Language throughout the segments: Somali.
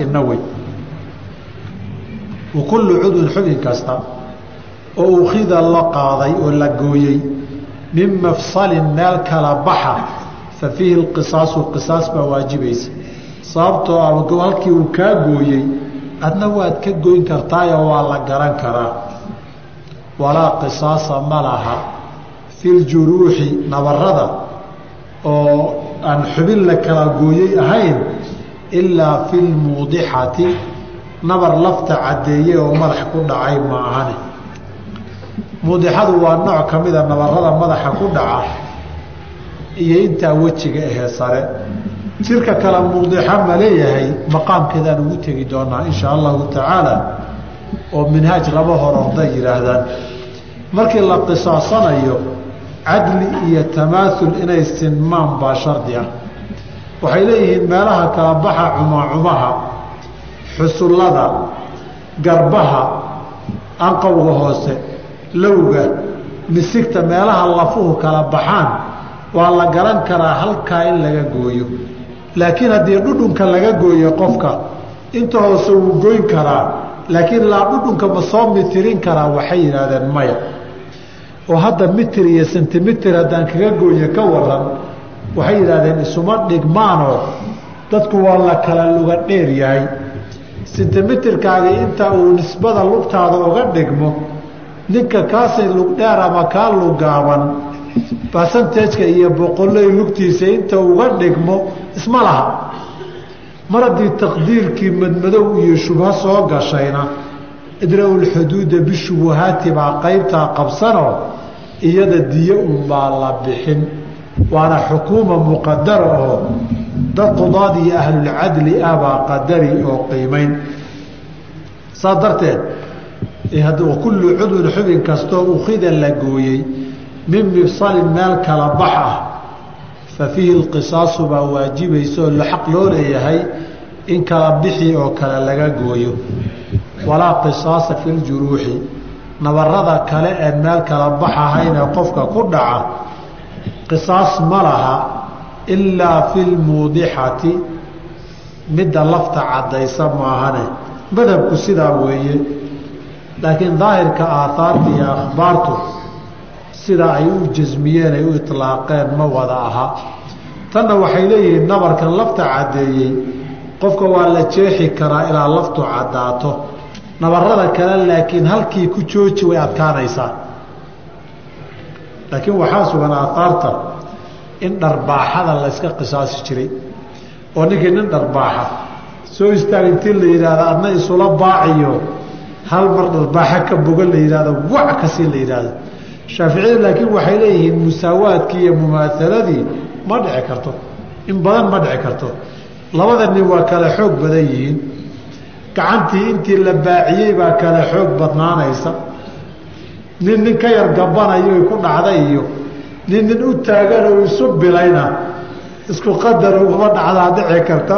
sinna wey. Wa kullu cudwin xubin kasta oo ukhida la qaaday oo la gooyey min mafsalin meel kala baxa fa fiihi lqisaasu qisaas baa waajibaysa. Sababtoo ah halkii uu kaa gooyey adna waad ka goyn kartaayoo waa la garan karaa. Walaa qisaasa ma laha fi ljuruuxi nabarada oo aan xubin la kala gooyey ahayn ilaa fi lmuudixati nabar lafta caddeeye oo madax ku dhacay ma ahane muudixadu waa nooc ka mida nabarada madaxa ku dhaca iyo intaa wejiga ahee sare. Jirka kale muudixa ma leeyahay maqaamkeedaan ugu tegi doonaa insha allahu tacaala oo minhaaj laba hor orday yidhaahdaan. Markii la qisaasanayo cadli iyo tamaaul inay sinmaan baa shardi ah waxay leeyihiin meelaha kala baxa cumacumaha xusullada garbaha anqowga hoose lowga misigta meelaha lafuhu kala baxaan waa la garan karaa halkaa in laga gooyo. Laakiin haddii dhudhunka laga gooyo qofka inta hoose wuu goyn karaa laakiin ilaa dhudhunka ma soo mitirin karaa waxay yidhaahdeen maya. Oo hadda mitir iyo sentimitir haddaan kaga gooyo ka waran waxay yidhaahdeen isuma dhigmaanoo dadku waa la kala luga dheer yahay. Sentimitirkaagii inta uu nisbada lugtaada uga dhigmo ninka kaasay lugdheer ama kaa lugaaban basantajka iyo boqoley lugtiisa inta uga dhigmo isma laha. Mar haddii taqdiirkii madmadow iyo shubho soo gashayna idra'ulxuduuda bishubuhaati baa qaybtaa qabsanoo iyada diyo unbaa la bixin waana xukuuma muqadara oo dad qudaad iyo ahlulcadli ah baa qadari oo qiimayn. Saas darteed kullu cudwin xubin kastoo ukhida la gooyey min mifsalin meel kala bax ah fa fiihi lqisaasu baa waajibaysa oo xaq loo leeyahay in kala bixi oo kale laga gooyo. Walaa qisaasa fi ljuruuxi nabarada kale ee meel kala bax ahaynee qofka ku dhaca qisaas ma laha ilaa fi lmuudixati midda lafta caddaysa maahane. Madhabku sidaa weeye. Laakiin daahirka aahaarta iyo akhbaartu sidaa ay u jasmiyeen ay u itlaaqeen ma wada aha. Tanna waxay leeyihiin nabarkan lafta caddeeyey qofka waa la jeexi karaa ilaa laftu caddaato. Nabarada kale laakiin halkii ku jooji way adkaanaysaa laakiin waxaa sugan aahaarta in dharbaaxada layska qisaasi jiray oo ninkii nin dharbaaxa soo istaag intii la yidhaahda adna isula baaciyo hal mar dharbaaxa ka bogan la yidhahdo wac ka sii la yidhaahdo shaaficiyadu laakiin waxay leeyihiin musaawaadkii iyo mumaahaladii ma dhici karto in badan ma dhici karto. Labada nin waa kale xoog badan yihiin. Gacantii intii la baaciyey baa kale xoog badnaanaysa nin nin ka yar gabanayo ku dhacda iyo nin nin u taagan oo isu bilayna isku qadar ugama dhacdaa dhici karta.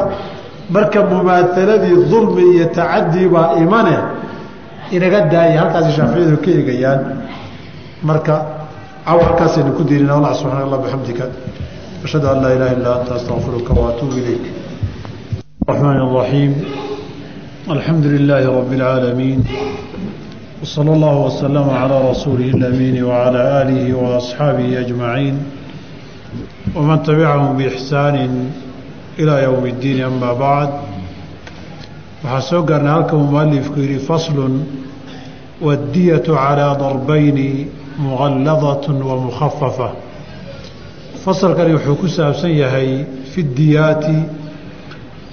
Marka mumaahaladii dulmi iyo tacadii baa imane inaga daaya halkaas shaaficiyadu ka eegayaan. Marka cawarkaasaynu ku diirina allah subxana allah bixamdika ashhadu an laa ilaha illaa anta astaqfiruka waatuubu ilayk. Raxmaan raxiim alxamdu lilaahi rabi اlcaalamiin وصلى الله وسلم على رسوله الأمين وعلى آله وأصحابه أجمعين ومن تبعهم بإحسان إلى يوم الدين أما بعد وحسوقنا هلك مؤلف كيري فصل والدية على ضربين مغلظة ومخففة فصل كان يحكو سابسيهي في الديات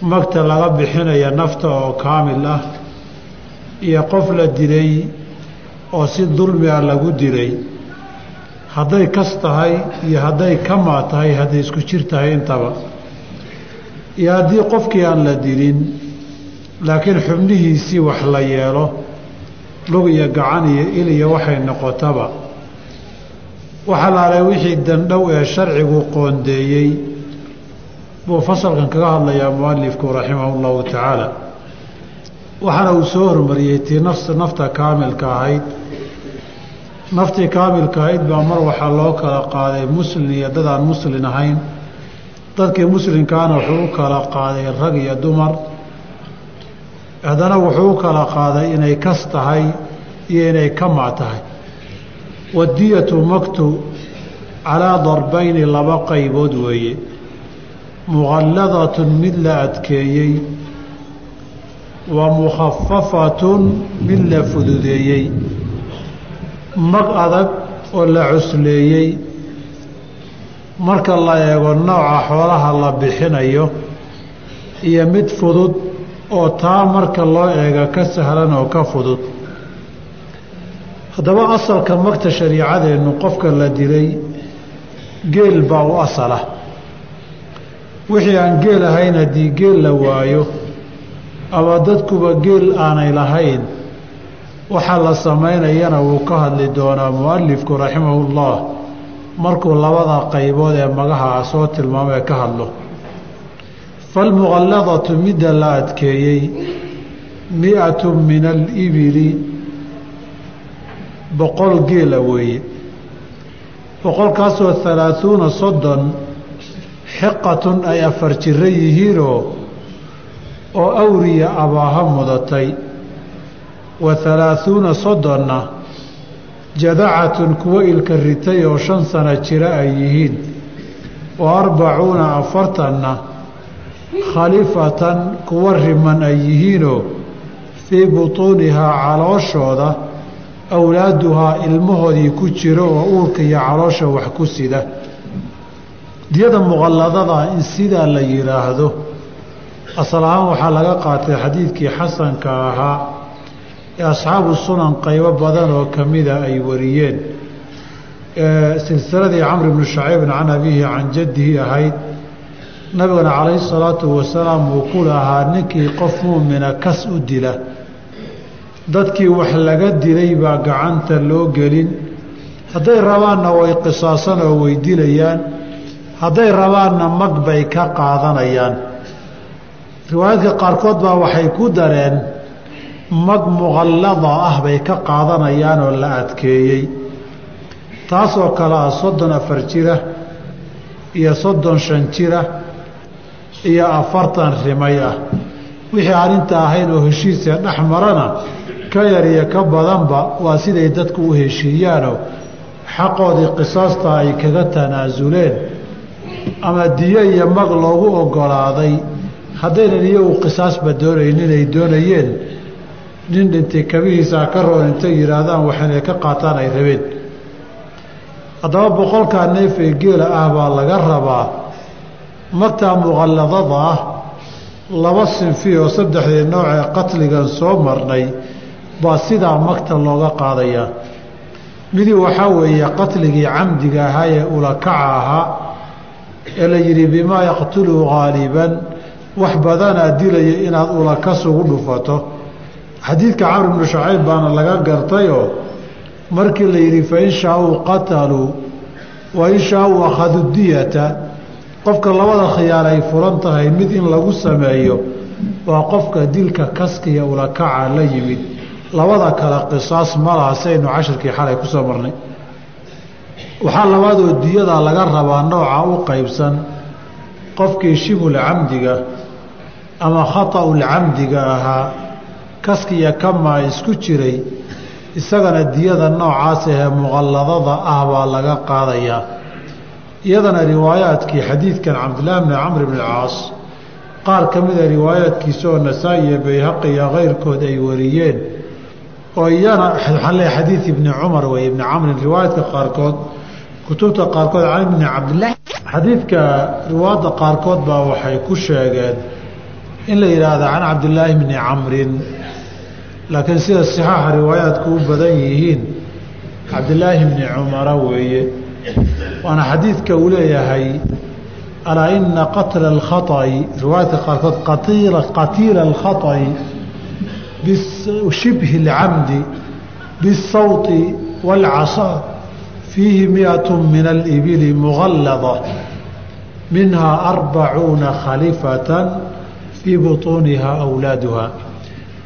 magta laga bixinaya nafta oo kaamil ah iyo qof la dilay oo si dulmiga lagu dilay. Hadday kas tahay iyo hadday kamaa tahay hadday isku jir tahay intaba. Iyo haddii qofkii aan la dilin laakiin xubnihiisii wax la yeelo lug iyo gacan iyo il iyo waxay noqotaba. Waxa laalay wixii dandhow ee sharcigu qoondeeyey buu fasalkan kaga hadlayaa mualifku raximah llahu tacaala. Waxaana uu soo hormariyey tii nafta kaamilka ahayd naftii kaamilka ahayd baa mar waxaa loo kala qaaday muslin iyo dad aan muslin ahayn. Dadkii muslimkaana wuxuu u kala qaaday rag iyo dumar. Haddana wuxuu u kala qaaday inay kas tahay iyo inay kama tahay. Wadiyatu maktu calaa darbayni laba qaybood weeye. Muqalladatun mid la adkeeyey wa mukhafafatun mid la fududeeyey mag adag oo la cusleeyey. Marka la eego nooca xoolaha la bixinayo iyo mid fudud oo taa marka loo eega ka sahlan oo ka fudud. Haddaba asalka magta shariicadeennu qofka la dilay geel baa u asala. Wixii aan geel ahayn haddii geel la waayo ama dadkuba geel aanay lahayn waxaa la samaynayana wuu ka hadli doonaa mualifku raximahullah markuu labada qaybood ee magaha soo tilmaamee ka hadlo. Falmuqalladatu midda la adkeeyey mi-atu min alibili boqol geela weeye. Boqolkaasoo halaahuuna soddon xiqatun ay afar jiro yihiinoo oo awriya abaaha mudatay wa halaahuuna soddonna jadacatun kuwo ilka ritay oo shan sano jira ay yihiin wa arbacuuna afartanna khalifatan kuwa riman ay yihiinoo fii butuunihaa calooshooda awlaaduhaa ilmahoodii ku jiro oo uurka iyo caloosha wax ku sida. Diyada muqalladada in sidaa la yidhaahdo asal ahaan waxaa laga qaatay xadiidkii xasanka ahaa asxaabu sunan qaybo badan oo ka mida ay wariyeen. Silsiladii camr bnu shacaybin can abiihi can jaddihi ahayd nabigana calayhi salaatu wasalaam uu ku lahaa ninkii qof muumina kas u dila. Dadkii wax laga dilay baa gacanta loo gelin. Hadday rabaanna way qisaasan oo way dilayaan. Hadday rabaanna mag bay ka qaadanayaan. Riwaayaadka qaarkood baa waxay ku dareen mag muqallada ah bay ka qaadanayaan oo la adkeeyey. Taasoo kale ah soddon afar jira iyo soddon shan jira iyo afartan rimay ah. Wixii aan inta ahayn oo heshiisee dhex marana ka yar iyo ka badanba waa siday dadku u heshiiyaanoo xaqoodii qisaasta ay kaga tanaasuleen ama diyo iyo mag loogu ogolaaday. Haddaynan iyagu qisaasba doonaynin ay doonayeen nin dhintay kabihiisaa ka roon intay yidhaahdaan waxaynay ka qaataan ay rabeen. Haddaba boqolkaa neef ee geela ah baa laga rabaa magtaa muqalladada ah laba sinfi oo saddexdii noocee qatligan soo marnay baa sidaa magta looga qaadayaa midi waxaa weeye qatligii camdiga ahaa ee ulakaca ahaa ee la yidhi bimaa yaqtulu haaliban wax badanaa dilaya inaad ulakasugu dhufato xadiidka camr bnu shacayb baana laga gartayoo markii la yidhi fain shaauu qataluu wa in shaauu akhaduu diyata. Qofka labada khiyaar ay furan tahay mid in lagu sameeyo waa qofka dilka kaskiya ulakaca la yimid. Labada kale qisaas ma laha saynu cashirkii xalay ku soo marnay. Waxaa labaadoo diyada laga rabaa nooca u qaybsan qofkii shibul camdiga ama khata'ul camdiga ahaa kaskiya kamaa isku jiray isagana diyada noocaas ahee muqalladada ah baa laga qaadayaa iyadana riwaayaadkii xadiidkan cabdillaahi bni camr bn alcaas qaar ka mida riwaayaadkiisa oo nasaa-i iyo bayhaqi iyo keyrkood ay wariyeen oo iyana leeay xadiid ibni cumar wey ibni camrin riwaayaadka qaarkood kutubta qaarkood can ibni cabdilaahi xadiidka riwaayadda qaarkood baa waxay ku sheegeen in la yidhaahda can cabdillaahi bni camrin laakiin sida sixaaxa riwaayaadku u badan yihiin cabdillaahi bni cumara weeye waana xadiidka uu leeyahay alaa ina qatla alkhaطa'i riwaayaadka qaarkood qatiila alkhaطa'i bishibhi اlcamdi biالsawti wاlcasaa fiihi miئaة min alibili mugallada minhaa arbacuuna khalifatan fii buطuuniha awlaaduha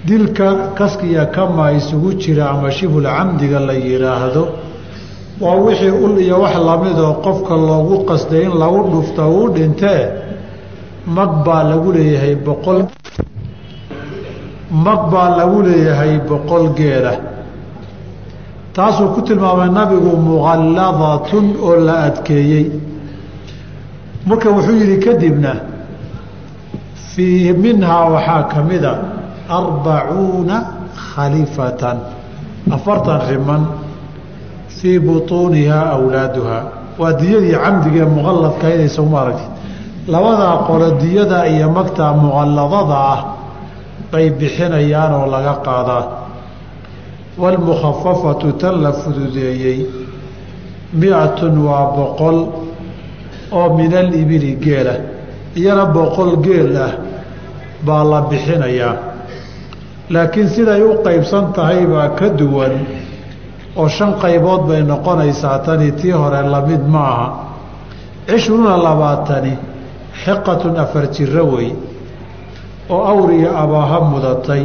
dilka kaskiya kamaa isugu jira ama shibul la yidhaahdo waa wixii ul iyo wax lamidoo qofka loogu qasday in lagu dhufta uu dhintee mag baa lagu leeyahay boqol mag baa lagu leeyahay boqol geela. Taasuu ku tilmaamay nabigu muqalladatun oo la adkeeyey. Marka wuxuu yidhi kadibna fii minhaa waxaa ka mida arbacuuna khalifatan afartan riman fii butuunihaa awlaaduhaa waa diyadii camdigaee muqalladka inaysa uma aragtid labadaa qolo diyada iyo magtaa muqalladada ah bay bixinayaan oo laga qaadaa waalmukhafafatu tan la fududeeyey mi-atun waa boqol oo min alibili geela iyana boqol geel ah baa la bixinayaa laakiin siday u qaybsan tahay baa ka duwan oo shan qaybood bay noqonaysaa tani tii hore la mid ma aha cishruuna labaatani xiqatun afar jiro wey oo awriya abaaha mudatay.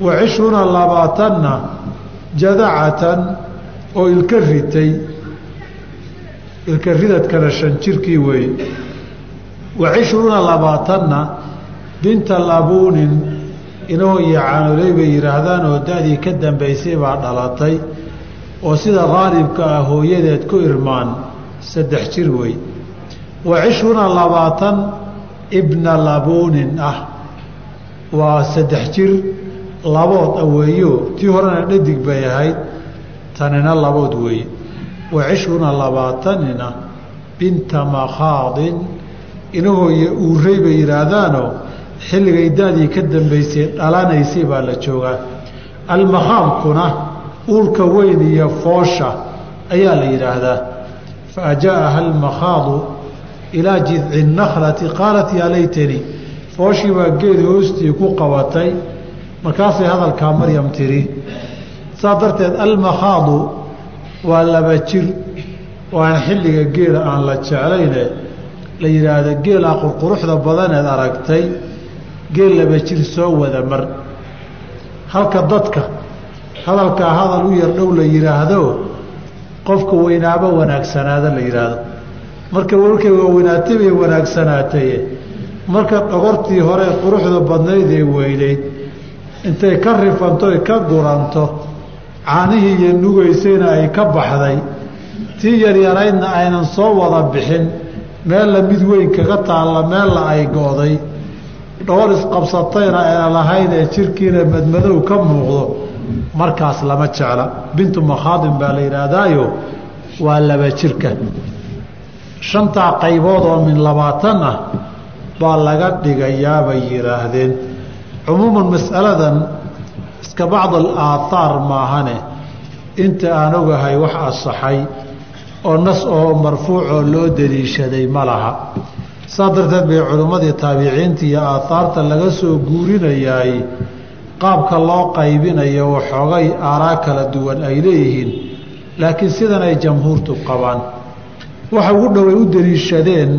Wa cishruuna labaatanna jadacatan oo ilka ritay ilka ridadkana shan jirkii weeye wa cishruuna labaatanna binta labuunin inoo iyo caanoley bay yidhaahdaan oo da-dii ka dambaysay baa dhalatay oo sida qaalibka ah hooyadeed ku irmaan saddex jir wey. Wa cishruuna labaatan ibna labuunin ah. Waa saddex jir labood aweeyo tii horena dhadig bay ahayd tanina labood weeye wa cishruuna labaatanina binta makhaadin inahooye uurey bay yidhaahdaanoo xilligay da-dii ka dambaysay dhalanaysay baa la joogaa. Almakhaadkuna uurka weyn iyo foosha ayaa la yidhaahdaa. Fa ajaaha almakhaadu ilaa jidci nakhlati qaalat yaa laytani fooshii baa geed hoostii ku qabatay. Markaasay hadalkaa maryam tiri saa darteed almakhaadu waa laba jir oo aan xilliga geela aan la jeclayne. La yidhaahdo geelaa qurquruxda badaneed aragtay geel laba jir soo wada mar. Halka dadka hadalkaa hadal u yar dhow la yidhaahdo qofka weynaaba wanaagsanaada la yidhaahdo marka warkay waaweynaatay bay wanaagsanaataye marka dhogortii hore quruxda badnayd ee weynayd intay ka rifanto ka guranto caanihii iyo nugaysayna ay ka baxday. Tii yaryaraydna aynan soo wada bixin meella mid weyn kaga taalla meella ay go-day dhowr isqabsatayna ayna lahayn ee jirkiina madmadow ka muuqdo markaas lama jecla. Bintu makhaadin baa la yidhaahdaayo waa laba jirka. Shantaa qaybood oo min labaatan ah baa laga dhigayaa bay yidhaahdeen. Cumuuman mas'aladan iska bacd al aathaar maahane inta aan ogahay wax asaxay oo nas oo marfuucoo loo daliishaday ma laha saa darteed bay culimmadii taabiciinta iyo aathaarta laga soo guurinayaay qaabka loo qaybinayo waxoogay aaraa kala duwan ay leeyihiin. Laakiin sidan ay jamhuurtu qabaan waxa ugu dhoway u daliishadeen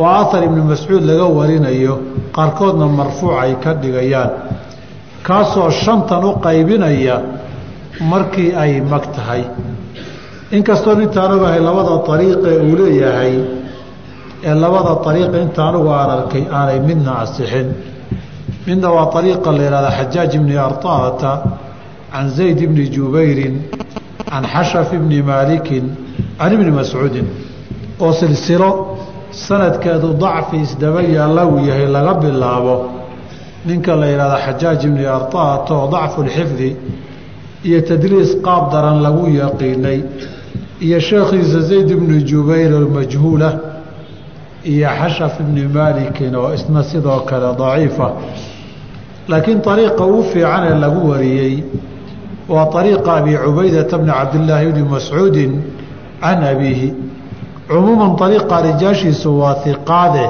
oo athar ibnu mascuud laga warinayo qaarkoodna marfuuc ay ka dhigayaan kaasoo shantan u qaybinaya markii ay mag tahay. Inkastoo intaan ogahay labada ariiqee uu leeyahay ee labada ariiqa inta anugu aan arkay aanay midna asixin. Midna waa ariiqa la yihahda xajaaj ibni arطaata can zayd ibni jubayrin can xashaf ibni maalikin can ibni mascuudin oo silsilo sanadkeedu dacfi isdaba yaalla uu yahay laga bilaabo ninka la yidhahda xajaaj ibni arطaata oo dacfu lxifdi iyo tadliis qaab daran lagu yaqiinay iyo sheekhiisa zayd ibni jubayr almajhuula iyo xashaf ibni maalikin oo isna sidoo kale daciifa. Laakiin ariiqa ugu fiican ee lagu wariyey waa ariiqa abi cubaydata bni cabdillaahi bni mascuudin can abiihi. Cumuuman ariiqa rijaashiisu waa hiqaade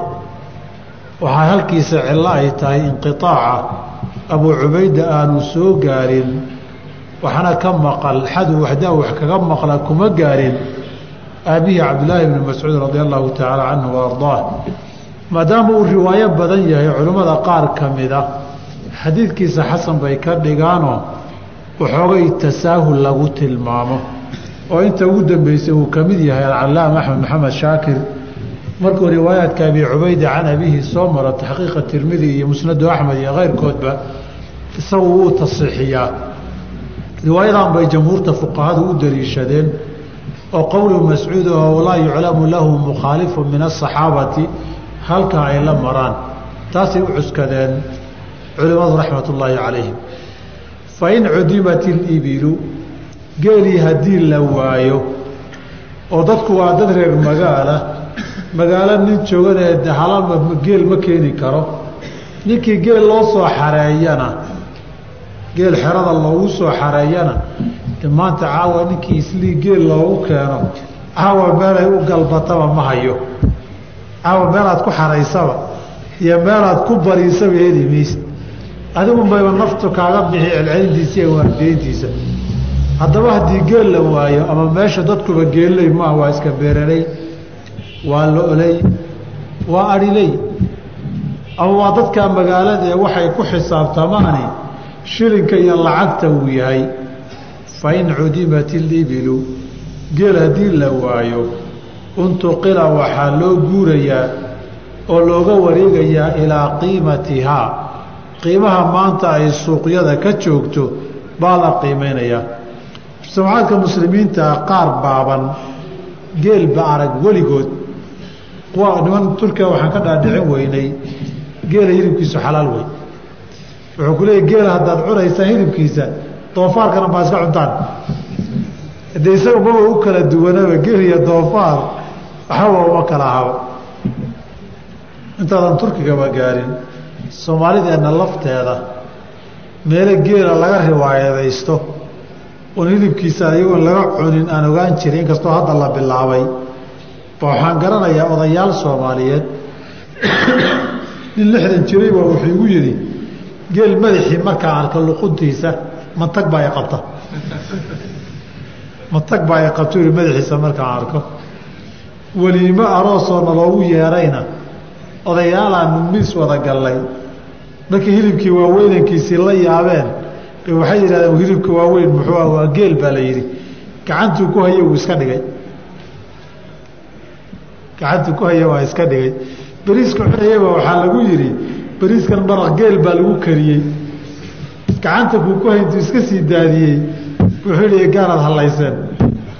waxaa halkiisa cillo ay tahay inqiaaca abuu cubayda aanu soo gaarin waxna ka maqal xadu waxdaa wax kaga maqla kuma gaarin aabihii cabdillaahi bni mascuud radi allahu tacaala canhu wa ardaah maadaama uu riwaayo badan yahay culimmada qaar ka mida xadiidkiisa xasan bay ka dhigaanoo waxoogay tasaahul lagu tilmaamo. Oo inta ugu dambeysay uu ka mid yahay alcalaama axmed maxamed shaakir markuu riwaayaadka abi cubayda can abihi soo maro taxqiiqa tirmidi iyo musnadu axmed iyo keyrkoodba isagu wuu tasiixiyaa riwaayadan bay jamhuurta fuqahadu u daliishadeen oo qowlu mascuud oo laa yuclamu lahu mukhaalifu min asaxaabati halkaa ay la maraan. Taasay u cuskadeen culimmadu raxmat ullaahi calayhim. Fa in cudimat ilibilu geelii haddii la waayo oo dadku waa dad reer magaala magaalo nin jooganee halama geel ma keeni karo. Ninkii geel loo soo xareeyana geel xerada loogu soo xareeyana maanta caawa ninkii islii geel loogu keeno caawa meelay u galbataba ma hayo. Caawa meelaad ku xaraysaba iyo meelaad ku bariisaba heli maysa adigu naftu kaaga bixi celcelintiisa iyo waardiyeyntiisa haddaba haddii geel la waayo ama meesha dadkuba geelley maaha waa iska beeraley waa lo-ley waa adhiley ama waa dadka magaalada ee waxay ku xisaabtamaani shilinka iyo lacagta uu yahay fa in cudimat ilibilu geel haddii la waayo untuqila waxaa loo guurayaa oo looga wareegayaa ilaa qiimatihaa. Qiimaha maanta ay suuqyada ka joogto baa la qiimeynayaa mujtamacaadka muslimiinta qaar baaban geelba arag weligood. Niman turkiya waxaan ka dhaadhicin weynay geela hilibkiisu xalaal wey wuxuu ku leeyay geela haddaad cunaysaan hilibkiisa doofaarkana baa iska cuntaan. De isaga maba u kala duwanaba geel iyo doofaar waxaba uma kala ahaba intaadan turkigaba gaarin soomaalideenna lafteeda meelo geela laga riwaayadaysto oon hilibkiisa ayagoon laga cunin aan ogaan jirin inkastoo hadda la bilaabay. Ba waxaan garanayaa odayaal soomaaliyeed nin lixdan jirayba wuxuu igu yidhi geel madaxii markaan arka luquntiisa mantag baa qabta. Mantag baa qabta madaxiisa markaan arko. Weliimo aroosoo naloogu yeerayna. Odayaalaan miis wada gallay. Markii hilibkii waaweynankiisii la yaabeen waxay yidhahdeen hilibka waaweyn muxuu ah? Waa geel baa la yidhi. Gacantuu ku haya wuu iska dhigay. Gacantuu ku haya waa iska dhigay. Beriiska cunayaba waxaa lagu yidhi beriiskan maraq geel baa lagu kariyey. Gacanta kuu ku hayntuu iska sii daadiyey. Wuxuu yihi gaanaad hallayseen.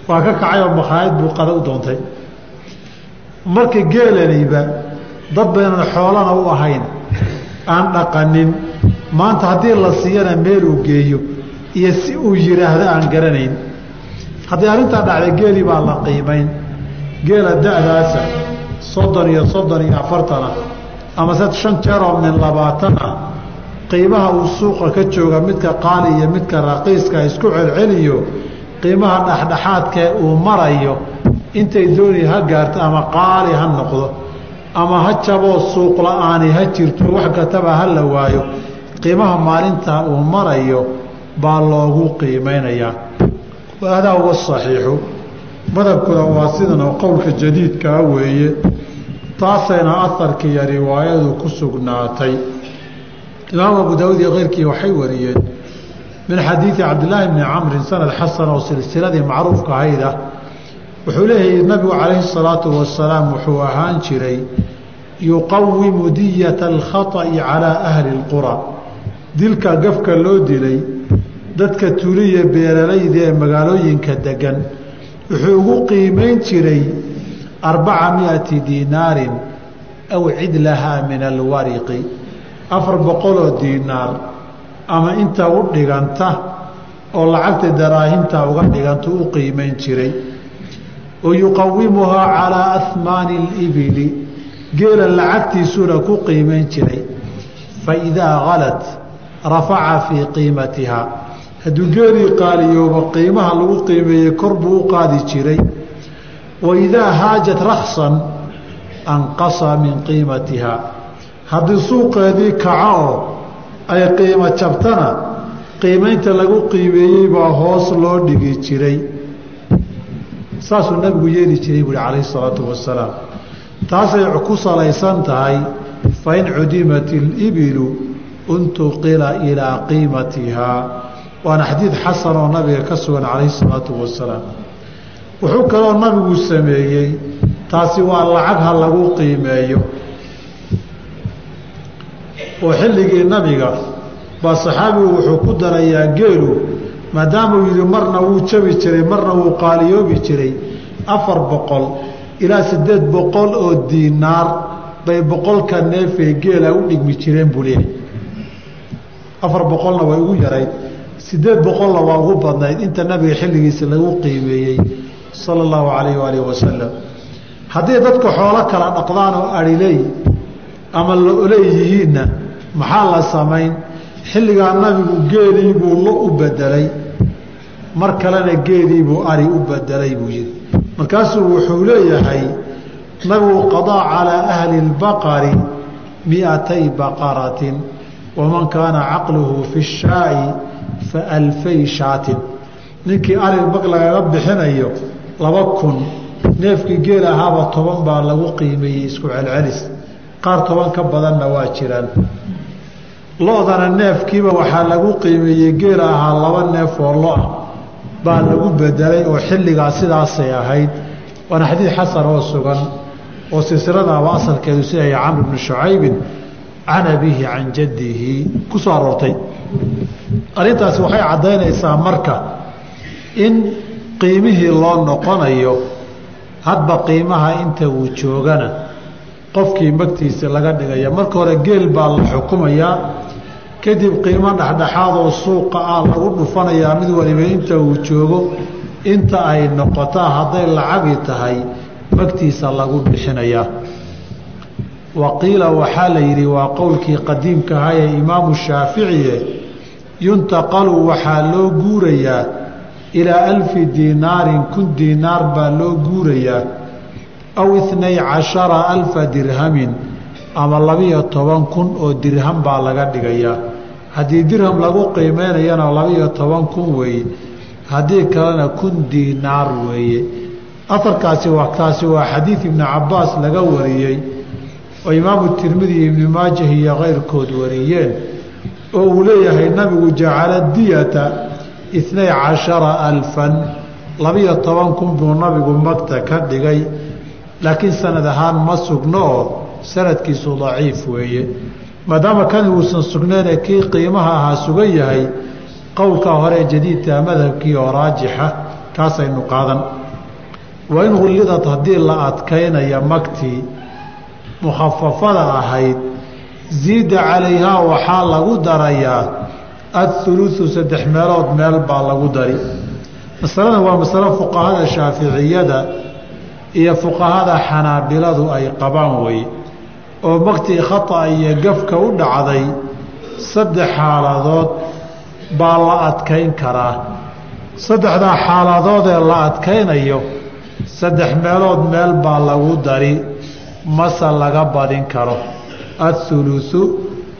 Waa ka kacay oo makhaayad buu qada u doontay. Marka geelaniba dad baynan xoolana u ahayn aan dhaqanin maanta haddii la siiyana meel uu geeyo iyo si uu yidhaahdo aan garanayn haddii arrintaa dhacday geelii baa la qiimayn. Geela da-daasa soddon iyo soddon iyo afartana ama se shan jeeroo min labaatan ah qiimaha uu suuqa ka jooga midka qaali iyo midka raqiiska isku celceliyo qiimaha dhexdhexaadkee uu marayo intay dooni ha gaarto ama qaali ha noqdo ama ha jaboo suuq la'aani ha jirto wax kataba ha la waayo qiimaha maalintaa uu marayo baa loogu qiimeynayaa hadaa huwa saxiixu. Madhabkuna waa sidan oo qowlka jadiidkaa weeye taasayna aharka iyo riwaayadu ku sugnaatay. Imaam abu daawud iyo keyrkii waxay wariyeen min xadiidi cabdillaahi bni camrin sanad xasan oo silsiladii macruufka ahayd ah wuxuu leeyahay nabigu calayhi salaatu wasalaam wuxuu ahaan jiray yuqawimu diyata alkhata'i calaa ahli اlqura dilka gafka loo dilay dadka tuuliya beeralayda ee magaalooyinka degan wuxuu ugu qiimeyn jiray arbaca miati diinaarin aw cidlahaa min alwariqi afar boqoloo diinaar ama inta u dhiganta oo lacagta daraahimta uga dhiganta u qiimeyn jiray wa yuqawimuhaa calaa ahmaani اlibili geela lacagtiisuna ku qiimeyn jiray faidaa halat rafaca fii qiimatihaa hadduu geelii qaaliyooba qiimaha lagu qiimeeyey kor buu u qaadi jiray wa idaa haajat raksan anqasa min qiimatihaa haddii suuqeedii kaco oo ay qiimo jabtana qiimaynta lagu qiimeeyey baa hoos loo dhigi jiray saasuu nabigu yeeli jiray buuhi calayhi salaatu wasalaam taasay ku salaysan tahay fain cudimat ilibilu untuqila ilaa qiimatihaa waana xadiid xasan oo nabiga ka sugan calayhi salaatu wasalaam wuxuu kaloo nabigu sameeyey. Taasi waa lacag ha lagu qiimeeyo. Oo xilligii nabiga. Baa saxaabigu wuxuu ku darayaa geelu maadaamuu yidhi marna wuu jabi jiray marna wuu qaaliyoobi jiray. Afar boqol ilaa siddeed boqol oo diinaar bay boqolka neefee geela u dhigmi jireen buu leeyahay. Afar boqolna way ugu yarayd. Siddeed boqolna waa ugu badnayd. Inta nabiga xilligiisa lagu qiimeeyey sala allahu calayh waalihi wasalam haddii dadku xoolo kala dhaqdaan oo adhiley ama laoleeyihiinna maxaa la samayn? Xilligaa nabigu geeliibuu lo u bedelay mar kalena geeliibuu ari u bedelay buu yidhi. Markaasuu wuxuu leeyahay nabigu qadaa calaa ahli اlbaqari miatay baqaratin waman kaana caqluhu fi shaa'i fa alfay shaatin. Ninkii ari mag lagaga bixinayo laba kun neefkii geel ahaaba toban baa lagu qiimeeyey isku celcelis. Qaar toban ka badanna waa jiraan. Lo-dana neefkiiba waxaa lagu qiimeeyey geel ahaa laba neef oo lo'ah baa lagu bedelay oo xilligaa sidaasay ahayd. Waana xadiid xasan oo sugan oo silsiladaaba asalkeedu siday camr bnu shucaybin can abiihi can jaddihi ku soo aroortay. Arrintaasi waxay caddaynaysaa marka in qiimihii loo noqonayo hadba qiimaha inta uu joogana qofkii magtiisa laga dhigaya. Marka hore geel baa la xukumayaa. Kadib qiimo dhexdhexaadoo suuqa ah lagu dhufanayaa mid waliba inta uu joogo inta ay noqotaa hadday lacagi tahay magtiisa lagu bixinayaa wa qiila waxaa la yidhi waa qowlkii qadiimka ahaa ee imaamu shaaficiye yuntaqalu waxaa loo guurayaa ilaa alfi diinaarin kun diinaar baa loo guurayaa aw itnay cashara alfa dirhamin ama labiyo toban kun oo dirham baa laga dhigayaa. Haddii dirham lagu qiimeynayana labiyo toban kun weeye haddii kalena kun diinaar weeye. Afarkaasi kaasi waa xadiid ibni cabaas laga wariyey oo imaamu tirmidi ibni maajah iyo keyrkood wariyeen oo uu leeyahay nabigu jacala diyata itnay cashara alfan labiyo toban kun buu nabigu magta ka dhigay. Laakiin sanad ahaan ma sugno oo sanadkiisu daciif weeye. Maadaama kani uusan sugneenee kii qiimaha ahaa sugan yahay qowlkaa hore jadiidka madhabkii oo raajixa kaasaynu qaadan. Waa in hullidad haddii la adkaynaya magtii mukhafafada ahayd ziida calayhaa waxaa lagu darayaa athuluثu saddex meelood meel baa lagu dari masaladan waa masalo fuqahada shaaficiyada iyo fuqahada xanaabiladu ay qabaan weye oo magtii khata iyo gafka u dhacday saddex xaaladood baa la adkayn karaa saddexdaa xaaladoodee la adkaynayo saddex meelood meel baa lagu dari mase laga badin karo athuluثu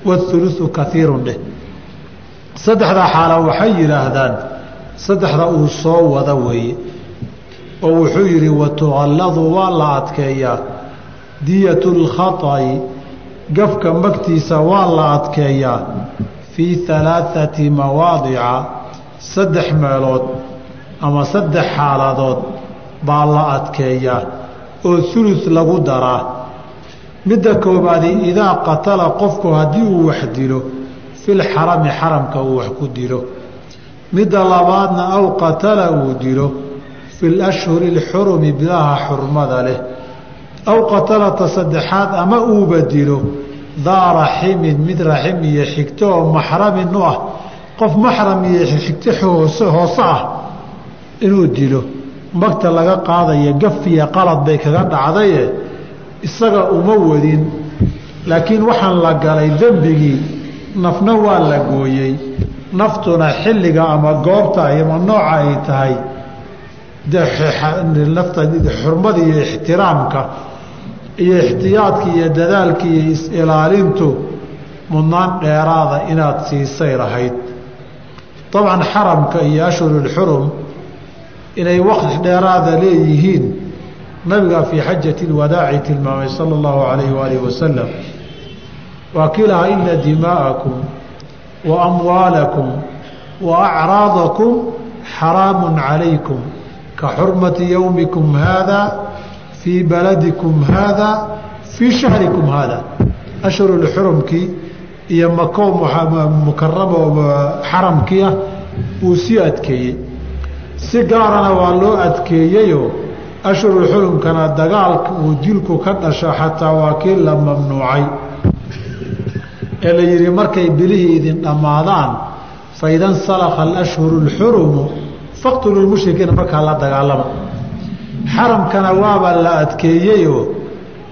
wathuluثu kaiirun dheh saddexdaa xaala waxay yidhaahdaan saddexda uu soo wada weeye oo wuxuu yidhi watuqalladu waa la adkeeyaa diyatu lkhaطa'i gafka magtiisa waa la adkeeyaa fii halaaثati mawaadica saddex meelood ama saddex xaaladood baa la adkeeyaa oo hulus lagu daraa. Midda koobaadi idaa qatala qofku haddii uu wax dilo filxarami xaramka uu wax ku dilo midda labaadna aw qatala uu dilo fi lashhuri اlxurumi bilaha xurmada leh aw qatalata saddexaad ama uuba dilo daa raximin mid raxim iyo xigto oo maxramin u ah qof maxram iyo xigto hoose ah inuu dilo magta laga qaadaya gafiya qalad bay kaga dhacdaye isaga uma wadin laakiin waxaan la galay dembigii nafna waa la gooyey. Naftuna xilliga ama goobta ama nooca ay tahay. Xurmada iyo ixtiraamka iyo ixtiyaadka iyo dadaalka iyo is-ilaalintu mudnaan dheeraada inaad siisay lahayd dabcan xaramka iyo ashhurulxurum inay waqti dheeraada leeyihiin nabigaa fii xajati lwadaaci tilmaamay sala allahu calayhi waalihi wasalam waa kii lahaa ina dimaa'akum wa amwaalakum wa acraadakum xaraamun calaykum ka xurmati yowmikum haada fii baladikum haada fii shahrikum haada ashhurulxurumkii iyo mako mukaramo xaramkii ah uu sii adkeeyey si gaarana waa loo adkeeyeyoo ashhurul xurumkana dagaalka uu dilku ka dhasho xataa waa kii la mamnuucay ee la yidhi markay bilihii idin dhammaadaan fa ida alashhuru lxurumu faqtulu lmushrikiina markaa la dagaalama. Xaramkana waaba la adkeeyeyoo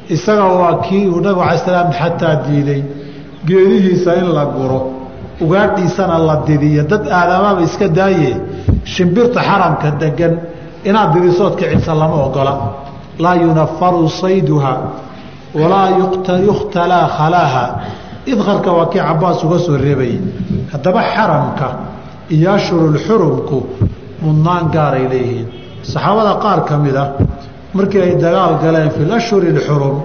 isaga waa kii uu nabig alay slaam xataa diiday geedihiisa in la guro ugaadhiisana la didiyo. Dad aadamaba iska daaye shimbirta xaramka degan inaad dirisood kicisa lama ogola. Laa yunafaru sayduha walaa yukhtalaa khalaaha idkarka waa kii cabaas uga soo reebayay haddaba xaramka iyo ashhurulxurumku mudnaan gaaray leeyihiin. Saxaabada qaar ka mid a markii ay dagaal galeen fi lashhuri اlxurum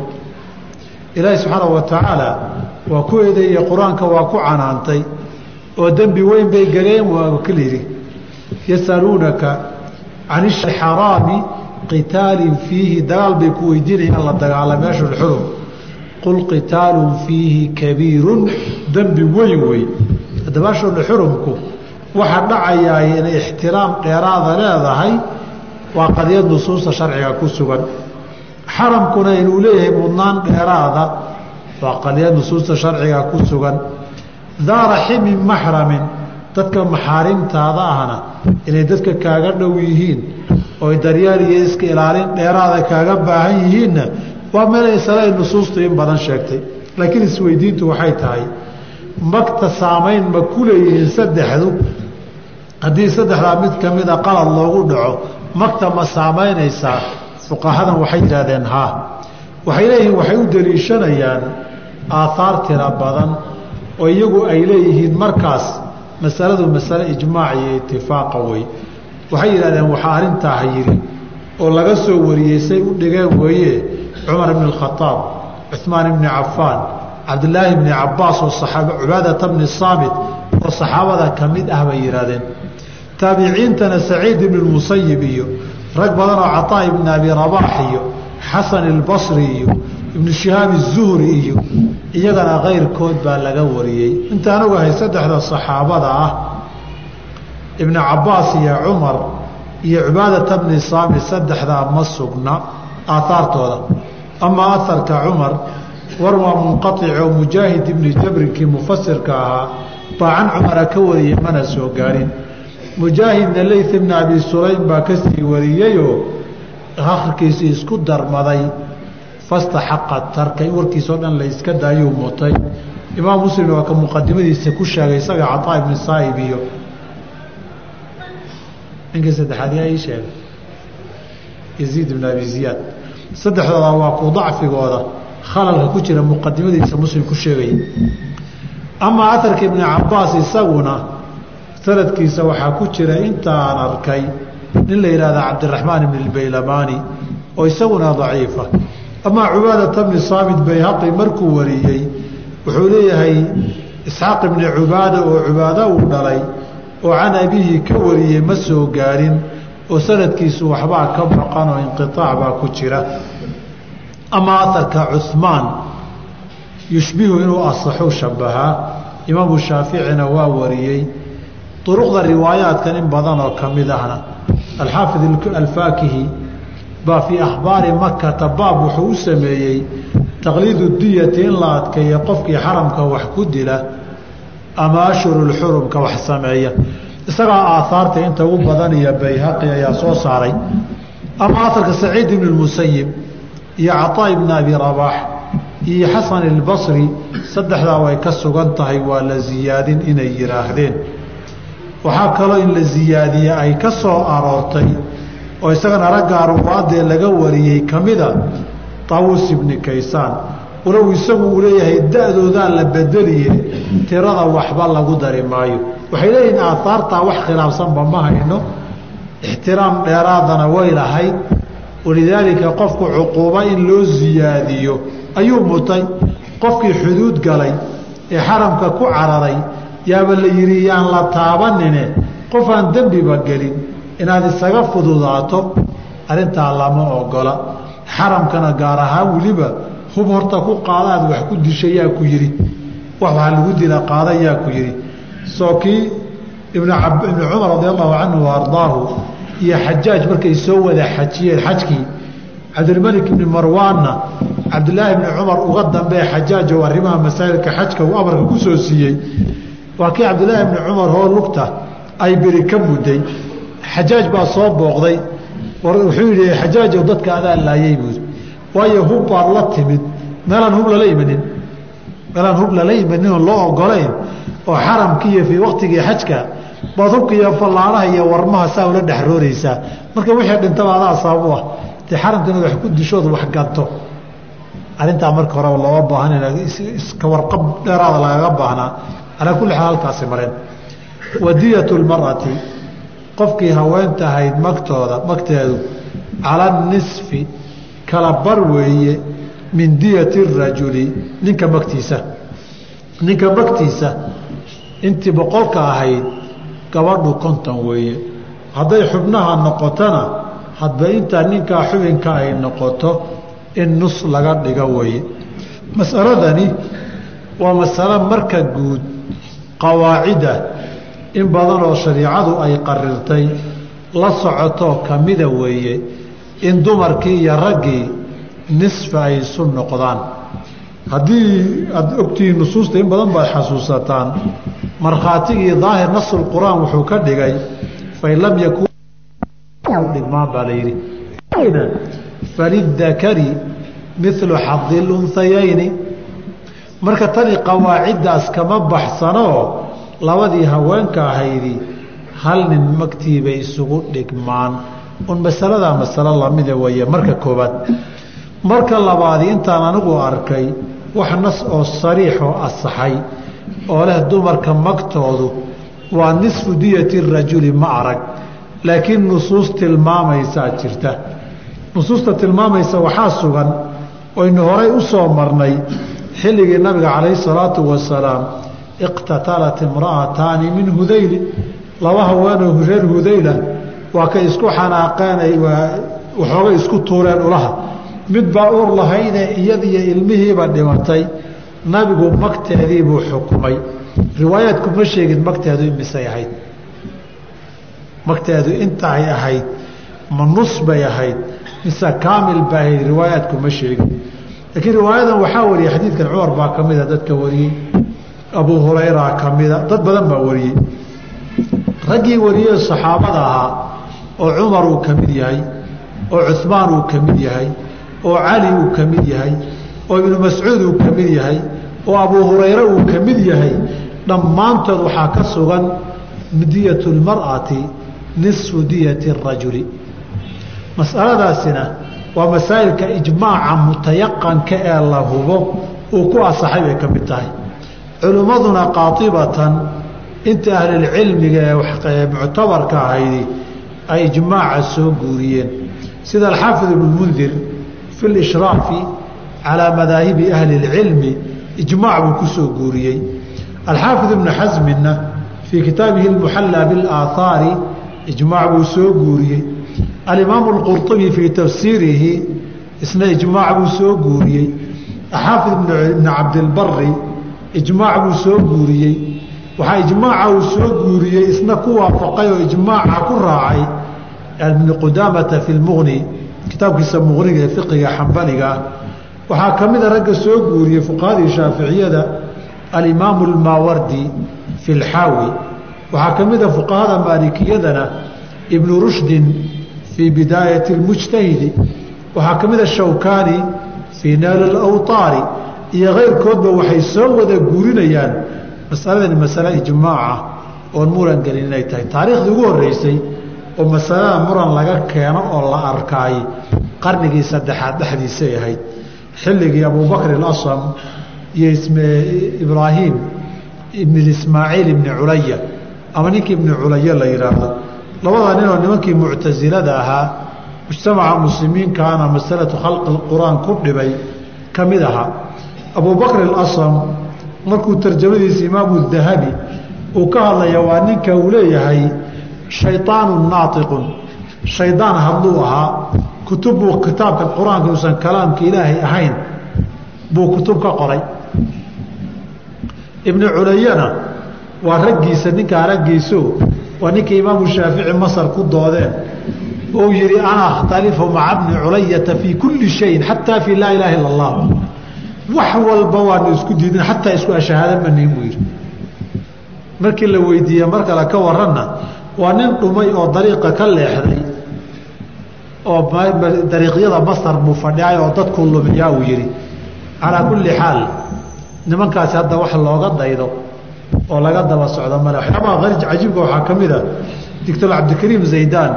ilaahi subxaanahu wa tacaala waa ku eedeeyey qur'aanka waa ku canaantay oo dembi weyn bay galeen waa kala yidhi yasaluunaka can xaraami qitaalin fiihi. Dagaal bay ku weydiinayaan la dagaalamo ashhur xurum qul qitaalun fiihi kabiirun dembi weyn wey ashhur xurumku waxaa dhacayaa inay ixtiraam dheeraada leedahay waa qadiyad nusuusta sharciga ku sugan. Xaramkuna inuu leeyahay mudnaan dheeraada waa qadiyad nusuusta sharciga ku sugan. Daa raximin maxramin dadka maxaarimtaada ahna inay dadka kaaga dhow yihiin oy daryeel iyo iska ilaalin dheeraada kaaga baahan yihiinna waa meelaysale ay nusuustu in badan sheegtay. Laakiin isweydiintu waxay tahay magta saamayn ma ku leeyihiin saddexdu? Haddii saddexdaa mid ka mida qalad loogu dhaco magta ma saamaynaysaa? Fuqahadan waxay yidhahdeen haa waxay leeyihiin waxay u daliishanayaan aaahaar tira badan oo iyagu ay leeyihiin markaas masaladu masale ijmaac iyo itifaaqa wey. Waxay yidhahdeen waxaa arrintaa yidhi oo laga soo wariyey say u dhigeen weeye cumar bn khaaab cumaan bni cafaan cabdilaahi bni cabaas oo cubaadata bni saamit oo saxaabada ka mid ah bay yidhahdeen taabiciintana saciid ibn musayib iyo rag badan oo caaa ibn abi rabaax iyo xasan ilbasri iyo ibnu shihaab izuhri iyo iyagana kayrkood baa laga wariyey. Intaan ogahay saddexda saxaabada ah ibnu cabaas iyo cumar iyo cubaadata bni saamit saddexdaa ma sugna aaaartooda amaa aharka cumar war waa munqaic oo mujaahid ibni jabrinkii mufasirka ahaa baa can cumara ka wariyey mana soo gaarin. Mujaahidna leyt ibni abi sulaym baa ka sii wariyeyoo akhirkiisii isku darmaday fastaxaqa tarka warkiisao dhan la iska daayuu mutay. Imaam muslim waa ka muqadimadiisa ku sheegay isaga caطaa ibni saa'ib iyo ninkii saddexaad yaa ii sheegay. Yaziid ibn abi ziyaad saddexdooda waa ku dacfigooda. Khalalka ku jira muqadimadiisa muslim ku sheegaya amaa aharka ibni cabaas isaguna sanadkiisa waxaa ku jira intaan arkay nin la yihahda cabdiraxmaan ibn اbaylamani oo isaguna daciifa. Amaa cubaadata bni saamit bayhaqi markuu wariyey wuxuu leeyahay isxaaq ibni cubaada oo cubaado uu dhalay oo can abihi ka wariyey ma soo gaarin oo sanadkiisu waxbaa ka maqan oo inqiaac baa ku jira. Amaa aharka cuhmaan yushbihu inuu asaxu shabahaa imaamu shaaficina waa wariyey. Duruqda riwaayaadkan in badan oo ka mid ahna alxaafid alfaakihi baa fii akhbaari makata baab wuxuu u sameeyey taqliidu diyati in la adkeeyo qofkii xaramka wax ku dila ama ashhurulxurumka wax sameeya isagaa aahaarta inta ugu badan iyo bayhaqi ayaa soo saaray. Ama aharka saciid ibn musayib iyo caطaa ibn abi rabaax iyo xasan ilbasri saddexdaa way ka sugan tahay waa la ziyaadin inay yidhaahdeen waxaa kaloo in la ziyaadiye ay ka soo aroortay oo isagana raggaa ruwaadee laga wariyey ka mida taawus ibni kaysaan. Walow isagu uu leeyahay da-doodaa la bedeliye tirada waxba lagu dari maayo waxay leeyihiin aahaartaa wax khilaafsanba ma hayno. Ixtiraam dheeraadana way lahayd. Walidaalika qofku cuquubo in loo siyaadiyo ayuu mutay. Qofkii xuduud galay ee xaramka ku cararay yaaba la yidhi yaan la taabanine. Qof aan dembiba gelin. Inaad isaga fududaato. Arrintaa lama ogola. Xaramkana gaar ahaan weliba hub horta ku qaadaad wax ku dishayaa ku yidhi. Wax waxaa lagu dila qaada yaa ku yidhi soo kii ibnu cumar radi allahu canhu wa ardaahu iyo xajaaj markay soo wada xajiyeen xajkii cabdilmalik ibni marwaanna cabdilaahi ibni cumar uga dambee xajaaj oo arrimaha masaa'ilka xajka uu amarka ku soo siiyey. Waa kii cabdilaahi ibni cumar hoo lugta ay beri ka mudday xajaaj baa soo booqday. Wuxuu yidhi xajaajow dadka adaa laayay buuri waayo hub baad la timid meelaan hub lala imanin meelaan hub lala imanin oo loo ogolayn oo xaramkii iyo fii waktigii xajka baad iyo fallaanaha iyo warmaha saa ula dhexrooraysaa marka wixii dhintaba adaa sababu ah. Dee xaramka inaad wax ku dishood wax ganto arrintaa marka hore looga baahan iska warqab dheeraada lagaga baahnaa. Calaa kulli xaal halkaasi mareen wadiyatu lmar'ati qofkii haweenta ahayd magtooda magteedu cala nisfi kala bar weeye min diyati rajuli ninka magtiisa. Ninka magtiisa intii boqolka ahayd gabadhu konton weeye. Hadday xubnaha noqotona hadba intaa ninkaa xubinka ay noqoto in nus laga dhigo weeye. Masaladani waa masalo marka guud qawaacida in badan oo shariicadu ay qarirtay la socotoo kamida weeye in dumarkii iyo raggii nisfa ay isu noqdaan. Haddii aada ogtihiin nusuusta in badan baad xasuusataan markhaatigii daahir nasulqur'aan wuxuu ka dhigay fain lam yakun dhigmaan baa la yidhi. Falidakari milu xadi lunhayayni marka tani qawaaciddaas kama baxsanoo labadii haweenka ahaydi hal nin magtiibay isugu dhigmaan. Un masaladaa masalo lamida weeye. Marka koobaad marka labaadi intaan anigu arkay wax nas oo sariixoo asaxay oo leh dumarka magtoodu waa nisfu diyati rajuli ma arag. Laakiin nusuus tilmaamaysaa jirta. Nusuusta tilmaamaysa waxaa sugan oynu horay u soo marnay xilligii nabiga calayhi salaatu wasalaam iqtatalat imra'ataani min hudayli laba haweenoo reer hudayla waa kay isku xanaaqeen waxoogay isku tuureen ulaha mid baa uur lahayne iyadiyo ilmihiiba dhimatay nabigu magteedii buu xukumay. Riwaayaadku ma sheegin magteedu imisay ahayd. Magteedu intaay ahayd ma nus bay ahayd mise kaamil bay ahayd riwaayaadku ma sheegin. Laakiin riwaayadan waxaa wariyey xadiidkan cumar baa ka mida dadka wariyey. Abuu hurayra ka mida dad badan baa wariyey. Raggii wariyey saxaabada ahaa oo cumar uu ka mid yahay oo cuhmaan uu ka mid yahay oo cali uu ka mid yahay oo ibnu mascuud uu ka mid yahay oo abuu hurayre uu ka mid yahay dhammaantood waxaa ka sugan diyatu lmar'ati nisfu diyati rajuli. Masaladaasina waa masaa'ilka ijmaaca mutayaqanka ee la hubo uu ku asaxay bay ka mid tahay. Culimmaduna qaatibatan inta ahlilcilmiga ee muctabarka ahaydi ay ijmaaca soo guuriyeen. Sida alxaafid ibnumundir fi lishraafi calaa madaahibi ahli اlcilmi ijmaac buu ku soo guuriyey alxaafid ibnu xasminna fii kitaabihi اlmuxallaa biاlaaahaari ijmaac buu soo guuriyey alimaamu اlqurطubi fii tafsiirihi isna ijmaac buu soo guuriyey axaafid ibnu cabdilbari ijmaac buu soo guuriyey waxaa ijmaaca uu soo guuriyey isna ku waafaqay oo ijmaaca ku raacay ibnu qudaamata fi lmuqni kitaabkiisa muqniga ee fiqiga xambaliga ah waxaa ka mida ragga soo guuriyey fuqahadii shaaficiyada alimaamu almaawardi fi lxaawi waxaa ka mida fuqahada maalikiyadana ibnu rushdin fii bidaayati اlmujtahidi waxaa ka mida shawkani fii naali اlawtaari iyo keyrkoodba waxay soo wada guurinayaan masaladani masale ijmaaca oon muran inay tahay. Taariikhdii ugu horreysay oo masalada muran laga keeno oo la arkaay qarnigii saddexaad dhexdiisay ahayd. Xilligii abubakr اlasam iyo ibraahim ibn ismaaciil ibni culaya ama ninkii ibni culaya la yidhaahdo labadaa ninoo nimankii muctasilada ahaa mujtamaca muslimiinkaana masalatu khalqi qur'aan ku dhibay ka mid ahaa abubakr اlasam markuu tarjamadiisa imaamu dahabi uu ka hadlaya waa ninka uu leeyahay shayطaanu naaiqun shaydaan hadluu ahaa kutub buu kitaabka qur'aanka uusan kalaamka ilaahay ahayn buu kutub ka qoray. Ibnu culayana waa raggiisa ninkaa raggiisu waa ninkii imaamu shaafici masar ku doodeen. Ou yihi ana akhtalifu maca bni culayata fii kulli shayin xataa fii laa ilaha illa allah. Wax walba waanu isku diidin xataa isku ashahaada manihin buu yidhi. Markii la weydiiye mar kale ka waranna waa nin dhumay oo dariiqa ka leexday oo dariiqyada masar buu fadhiyay oo dadku lumiyaa uu yidhi calaa kulli xaal nimankaasi hadda wax looga daydo oo laga daba socdo male waxyaabaha arij cajiibka waxaa ka mid a doctor cabdikariim zaydaan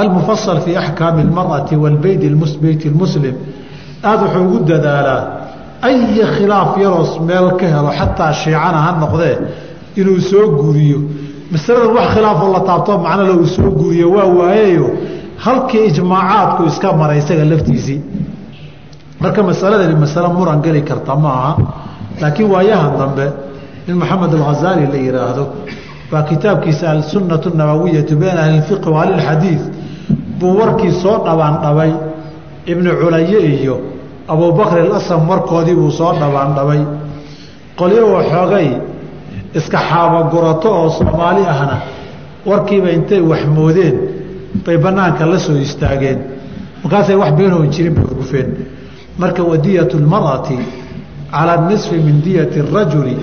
almufasal fii axkaami اlmarأati wاlbeyt beyti اlmuslim aada wuxuu ugu dadaalaa ayi khilaaf yaroos meel ka helo xataa shiicana ha noqdee inuu soo guuriyo masalada wax khilaafoo la taabto macnole uu soo guuriyo waa waayeyo halkii ijmaacaadku iska maray isaga laftiisii marka masaladani masale muran geli karta ma aha laakiin waayahan dambe nin maxamed alghazaali la yidhaahdo baa kitaabkiisa alsunnatu nabawiyatu bayna ahlifiqhi wa ahlilxadiid buu warkii soo dhabaandhabay ibnu culaye iyo abubakr alasam warkoodii buu soo dhabaandhabay qolyo waxoogay iska xaabagurato oo soomaali ahna. Warkiiba intay waxmoodeen bay banaanka la soo istaageen. Markaasay wax beenhoon jirin bay urgufeen marka wadiyatu lmar'ati calaa nisfi min diyati rajuli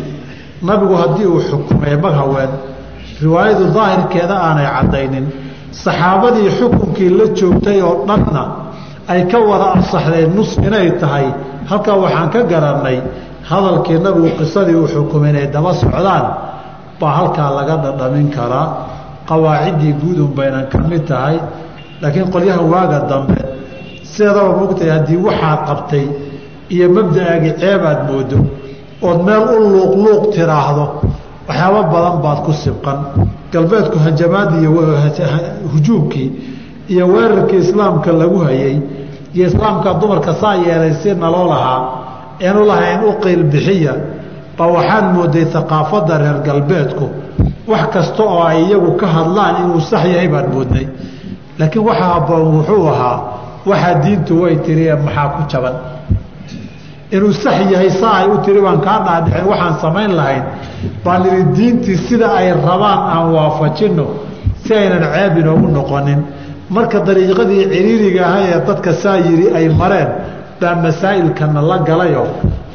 nabigu haddii uu xukumay mag haween. Riwaayadu daahirkeeda aanay caddaynin. Saxaabadii xukunkii la joogtay oo dhanna ay ka wada ansaxdeen nus inay tahay halkaa waxaan ka garannay hadalkii nabigu qisadii uu xukumay inay daba socdaan baa halkaa laga dhadhamin karaa qawaaciddii guudun baynan ka mid tahay laakiin qolyaha waaga dambe sideedaba mogtahay haddii waxaad qabtay iyo mabda'aagi ceebaad moodo ood meel u luuqluuq tiraahdo waxyaabo badan baad ku sibqan. Galbeedku hajamaadii iyo hujuubkii iyo weerarkii islaamka lagu hayay iyo islaamka dumarka saa yeelay si naloo lahaa eenu lahayn u qiil bixiya ba waxaad mooday haqaafadda reer galbeedku. Wax kasta oo ay iyagu ka hadlaan inuu sax yahay baan moodnay. Laakiin waxa habboon wuxuu ahaa waxaa diintu way tiriye maxaa ku jaban? Inuu sax yahay saa ay u tiri baan kaa dhaadhicin waxaan samayn lahayn. Baan idhi diintii sida ay rabaan aan waafajinno si aynan ceeb inoogu noqonin. Marka dariiqadii ciriiriga aha ee dadka saa yidhi ay mareen baa masaa'ilkana la galayo.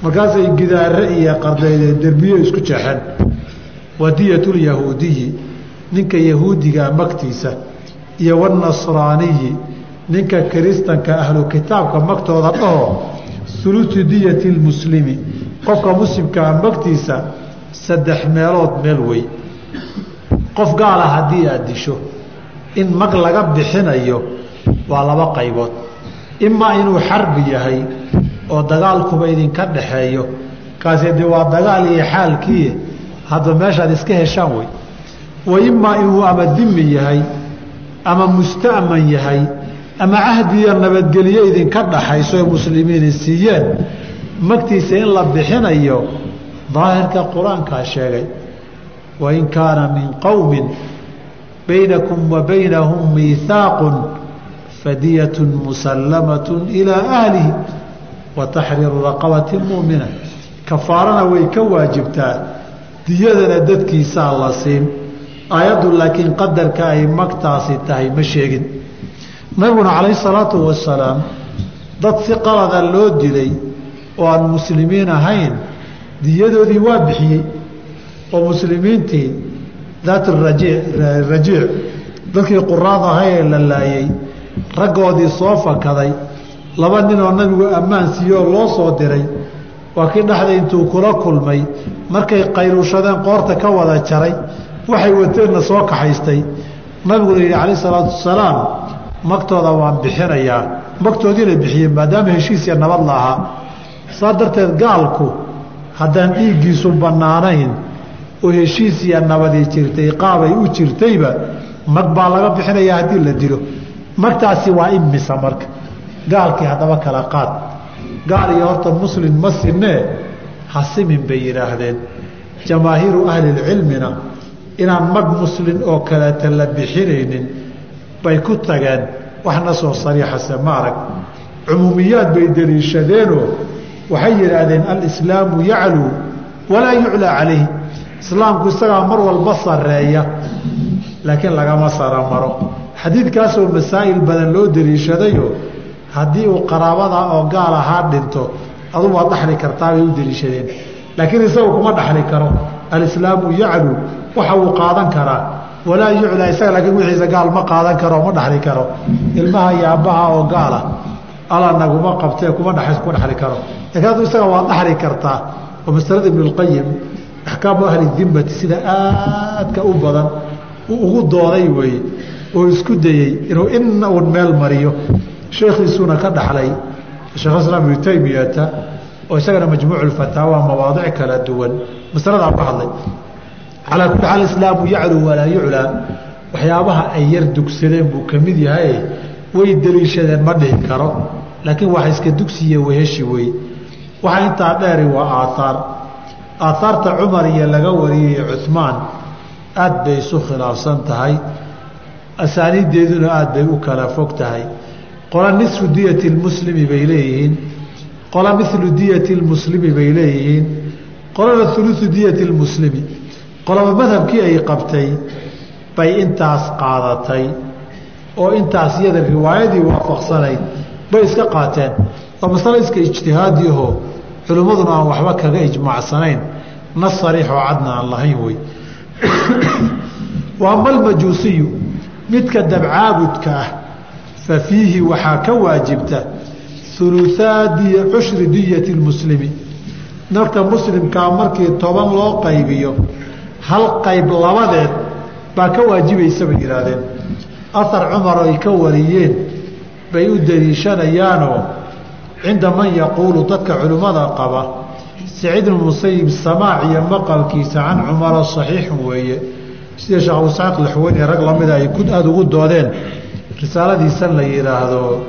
Markaasay gidaare iyo qardayde derbiyo isku jeexeen wadiyatulyahuudiyi ninka yahuudiga magtiisa iyo wanasraaniyi ninka kiristanka ahlu kitaabka magtooda dhaho ulusu diyati lmuslimi qofka muslimkaa magtiisa saddex meelood meel wey. Qof gaala haddii aad disho in mag laga bixinayo waa laba qaybood imaa inuu xarbi yahay oo dagaalkuba idinka dhaxeeyo. Kaasi de waa dagaal iyo xaalkii hadba meeshaad iska heshaan wey wa imaa inuu ama dimi yahay ama musta'man yahay ama cahdiyo nabadgelyo idinka dhaxayso ee muslimiini siiyeen. Magtiisa in la bixinayo daahirka qur'aankaa sheegay wain kaana min qowmin baynakum wa baynahum miihaaqun fadiyatun musallamatun ilaa ahlihi wa taxriiru raqabati mu'mina. Kafaarana way ka waajibtaa. Diyadana dadkiisaa la siin. Aayaddu laakiin qadarka ay magtaasi tahay ma sheegin. Nabiguna calayhi salaatu wasalaam dad si qalada loo dilay oo aan muslimiin ahayn diyadoodii waa bixiyey. Oo muslimiintii daat rajiic dadkii quraad ahay ee la laayey raggoodii soo fakaday laba ninoo nabigu ammaan siiyo oo loo soo diray waa kii dhexda intuu kula kulmay markay qayluushadeen qoorta ka wada jaray waxay wateenna soo kaxaystay. Nabiguna yidhi calayh salaatu wasalaam magtooda waan bixinayaa magtoodiina bixiyeen maadaama heshiis iyo nabad la ahaa. Saa darteed gaalku haddaan dhiiggiisu bannaanayn oo heshiis iyo nabadii jirtay qaabay u jirtayba mag baa laga bixinayaa haddii la dilo magtaasi waa imisa marka. Gaalkii haddaba kala qaad. Gaal iyo horta muslim ma sinee hasimin bay yidhaahdeen. Jamaahiiru ahlilcilmina inaan mag muslin oo kaleeta la bixinaynin bay ku tageen waxna soo sariixase ma arag. Cumuumiyaad bay deliishadeenoo waxay yidhaahdeen alislaamu yacluu walaa yuclaa calayhi. Islaamku isagaa mar walba sareeya laakiin lagama saramaro xadiidkaasoo masaa'il badan loo deliishadayo haddii uu qaraabada oo gaal ahaa dhinto adu waad dhaxli kartaa bay u deliishadeen. Laakiin isagu kuma dhaxli karo. Alislaamu yaclu waxa uu qaadan karaa. Walaa yuclaa isaga laakiin wixiisa gaal ma qaadan karo ma dhaxli karo. Ilmaha iyo aabbaha oo gaala alla naguma qabtee kuma dh kuma dhaxli karo. Laakiin adu isaga waad dhaxli kartaa oo masalada ibn اlqayim axkaamu ahli dimmati sida aadka u badan ugu dooday weeye oo isku dayey inuu ina uun meel mariyo. Sheekhiisuuna ka dhaxlay. Sheekh islaam ibnu taymiyata oo isagana majmuuc fataawa mawaadic kala duwan. Masaladaa ka hadlay. Calaa kulli xaal islaamu yaclu walaa yuclaa waxyaabaha ay yar dugsadeen buu ka mid yahay. Way deliishadeen ma dhihi karo. Laakiin wax iska dugsiiyo weheshi wey waxaa intaa dheeri waa aaaar aaaarta cumar iyo laga wariyey cumaan aad bay isu khilaafsan tahay asaaniiddeeduna aad bay u kala fog tahay. Qola nisfu diyati lmuslimi bay leeyihiin. Qola milu diyati lmuslimi bay leeyihiin. Qolana ulusu diyati lmuslimi qolaba madhabkii ay qabtay bay intaas qaadatay. Oo intaas iyada riwaayadii waafaqsanayd bay iska qaateen. Waa masale iska ijtihaadiaho culimmaduna aan waxba kaga ijmaacsanayn. Nas sariixoo cadna aan lahayn wey wa ama midka dabcaabudka ah fa fiihi waxaa ka waajibta uluaa diy cushri diyati lmuslimi. Narka muslimkaa markii toban loo qaybiyo hal qayb labadeed baa ka waajibaysa bay yihaahdeen ahar cumar ay ka wariyeen bay u daliishanayaanoo cinda man yaquulu dadka culimmada qaba saciid bnu musayib samaac iyo maqalkiisa can cumara saxiixun weeye sida sheekh abu saciq laxweyne rag lamida ay aada ugu doodeen? Risaaladiisan la yidhaahdo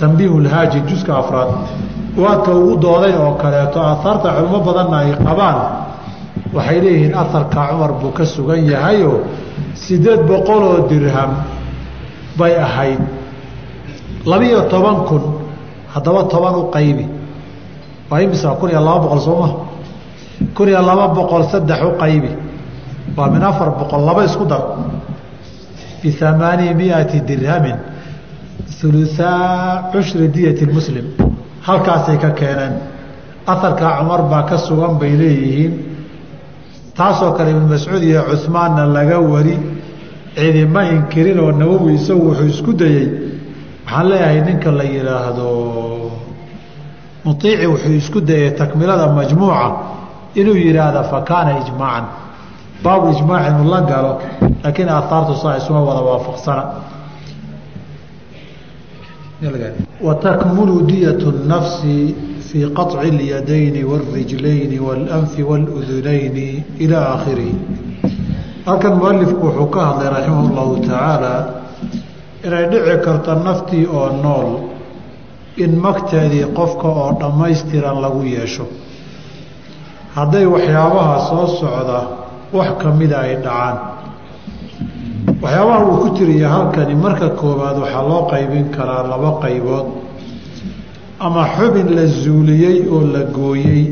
tambiihulhaaji juska afraad. Waadka ugu dooday oo kaleeto aahaarta culimo badanna ay qabaan waxay leeyihiin aharka cumar buu ka sugan yahayoo siddeed boqoloo dirham bay ahayd. Labiiyo toban kun haddaba toban u qaybi. Waa imisa kun iyo laba boqol sooma kun iyo laba boqol saddex u qaybi waa min afar boqol laba isku dar. Biamaanii miati dirhamin uluaa cushri diyati muslim. Halkaasay ka keeneen. Aharkaa cumar baa ka sugan bay leeyihiin. Taasoo kale ibnu mascuud iyo cumaanna laga wari cidima inkirin oo nawowi isagu wuxuu isku dayey waxaan leeyahay ninka la yidhaahdo muiici wuxuu isku dayay takmilada majmuuca inuu yidhaahda fa kaana ijmaacan baabu ijmaac inuu la galo laakiin aahaartu saa isuma wada waafaqsana watakmulu diyat nafsi fii qaطci اlyadayni wاlrijlayni wاlanfi wاludunayni ilaa aakhirihi halkan mualifku wuxuu ka hadlay raximah اllahu tacaala inay dhici karto naftii oo nool in magteedii qofka oo dhammaystiran lagu yeesho hadday waxyaabaha soo socda wax ka mida ay dhacaan. Waxyaabaha uu ku tiriya halkani marka koowaad waxaa loo qaybin karaa laba qaybood. Ama xubin la zuuliyey oo la gooyey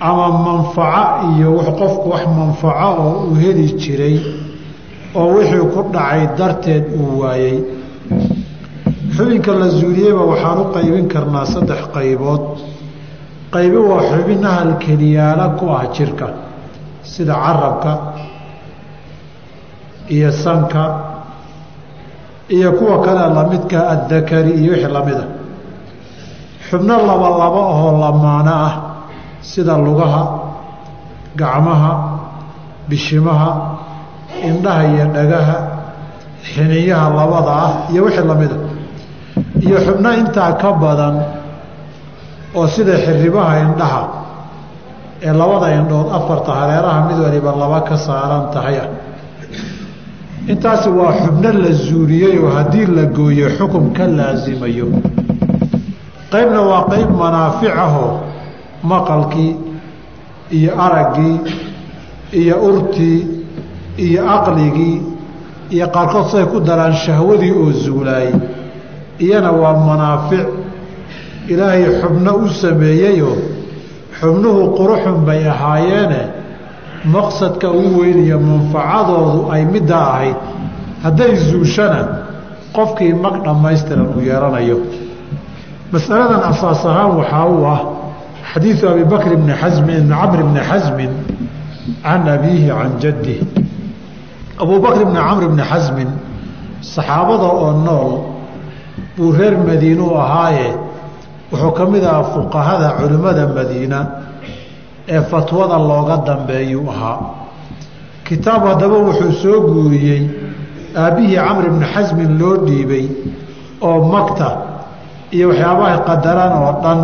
ama manfaco iyo qofku wax manfaco oo uu heli jiray oo wixii ku dhacay darteed uu waayey. Xubinka la zuuliyeyba waxaan u qaybin karnaa saddex qaybood. Qaybi waa xubinaha keliyaala ku ah jirka sida carabka iyo sanka iyo kuwa kale lamidka addakari iyo wixii lamida xubno laba laba ahoo lamaano ah sida lugaha gacmaha bishimaha indhaha iyo dhagaha xiniyaha labada ah iyo wixii lamida iyo xubno intaa ka badan oo sida xiribaha indhaha ee labada indhood afarta hareeraha mid waliba laba ka saaran tahay. Ah intaasi waa xubno la zuuliyey oo haddii la gooyo xukum ka laasimayo qaybna waa qayb manaaficahoo maqalkii iyo araggii iyo urtii iyo aqligii iyo qaarkood say ku daraan shahwadii oo zuulaayey iyana waa manaafic. Ilaahay xubno u sameeyeyoo xubnuhu quruxun bay ahaayeene maqsadka ugu weyn iyo manfacadoodu ay midda ahayd. Hadday zuushana qofkii mag dhammaystiran uu yeelanayo masaladan asaas ahaan waxaa uu ah xadiidu abi bakr bni xasmin ibni camr bni xasmin can abiihi can jaddih abuu bakr bni camr bni xasmin saxaabada oo nool buu reer madiinuu ahaaye wuxuu ka mid ahaa fuqahada culimmada madiina ee fatwada looga dambeeyuu ahaa. Kitaab haddaba wuxuu soo guuriyey aabbihii camr bni xasmin loo dhiibay oo magta iyo waxyaabaha qadaraan oo dhan.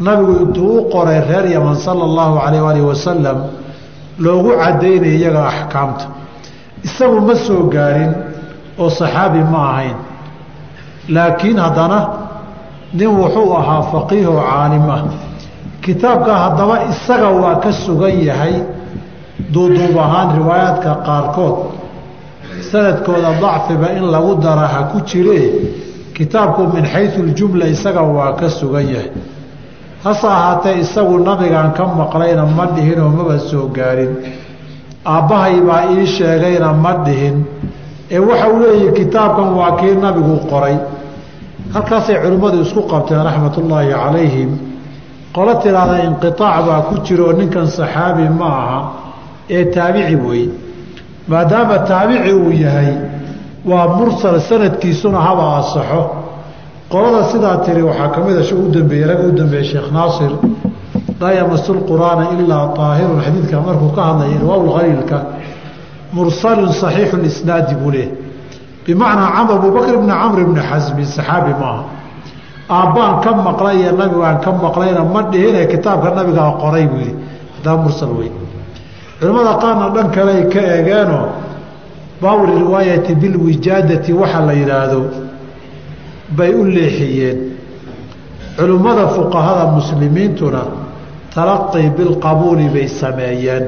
Nabigu intuu u qoray reer yaman sala allahu calayh aalihi wasalam loogu cadaynaya iyaga axkaamta. Isagu ma soo gaarin oo saxaabi ma ahayn. Laakiin haddana nin wuxuu ahaa faqiih oo caalim ah kitaabka haddaba isaga waa ka sugan yahay duuduub ahaan riwaayaadka qaarkood. Sanadkooda dacfiba in lagu dara ha ku jiree kitaabku min xayu ljumla isaga waa ka sugan yahay. Hase ahaatee isagu nabigaan ka maqlayna ma dhihinoo maba soo gaarin. Aabbahay baa ii sheegayna ma dhihin. Ee waxa uu leeyahi kitaabkan waa kii nabigu qoray halkaasay culimmadu isku qabteen raxmatullaahi calayhim qolo tidhaahda inqiaac baa ku jiraoo ninkan saxaabi ma aha ee taabici wey maadaama taabici uu yahay waa mursal sanadkiisuna haba asaxo qolada sidaa tiri waxaa ka mid a u dambeeyey rag u dambeeyey sheekh naasir laa yamasu lqur'aana ilaa aahirun xadiidka markuu ka hadlaya irwaaw khaliilka mursalun saxiixu isnaadi buu leh bimacnaa abubakr bni camr bni xasmin saxaabi maaha aabbaan ka maqlay iyo nabigaan ka maqlayna ma dhihine kitaabka nabigaa qoray buu yihi hadaa mursal wey culimmada qaarna dhan kale ay ka eegeenoo baabu riwaayati bilwijaadati waxa la yidhaahdo bay u leexiyeen. Culimmada fuqahada muslimiintuna talaqii bilqabuuli bay sameeyeen.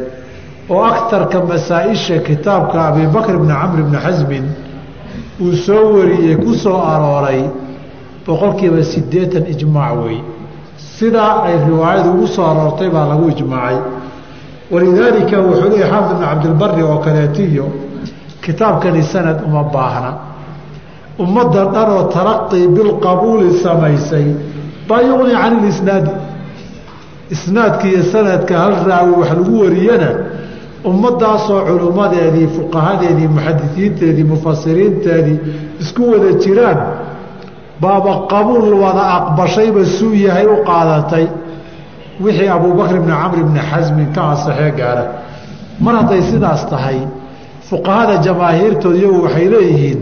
Oo aktarka masaa-isha kitaabka abibakr bni camr bni xasmin uu soo wariyey ku soo arooray boqolkiiba siddeetan ijmaac wey sidaa ay riwaayadu ugu soo aroortay baa lagu ijmaacay. Walidaalika wuxuu leeyahy xaafid ibn cabdilbari oo kaleetiyo kitaabkani sanad uma baahna. Ummadda dhanoo talaqii bilqabuuli samaysay baa yuqni can ilisnaadi isnaadka iyo sanadka hal raawi wax lagu wariyana ummadaasoo culummadeedii fuqahadeedii muxadisiinteedii mufasiriinteedii isku wada jiraan baaba qabuul wada aqbashayba suu yahay u qaadatay. Wixii abuubakr bni camr bni xasmin ka ansaxee gaara. Mar hadday sidaas tahay fuqahada jamaahiirtood iyagu waxay leeyihiin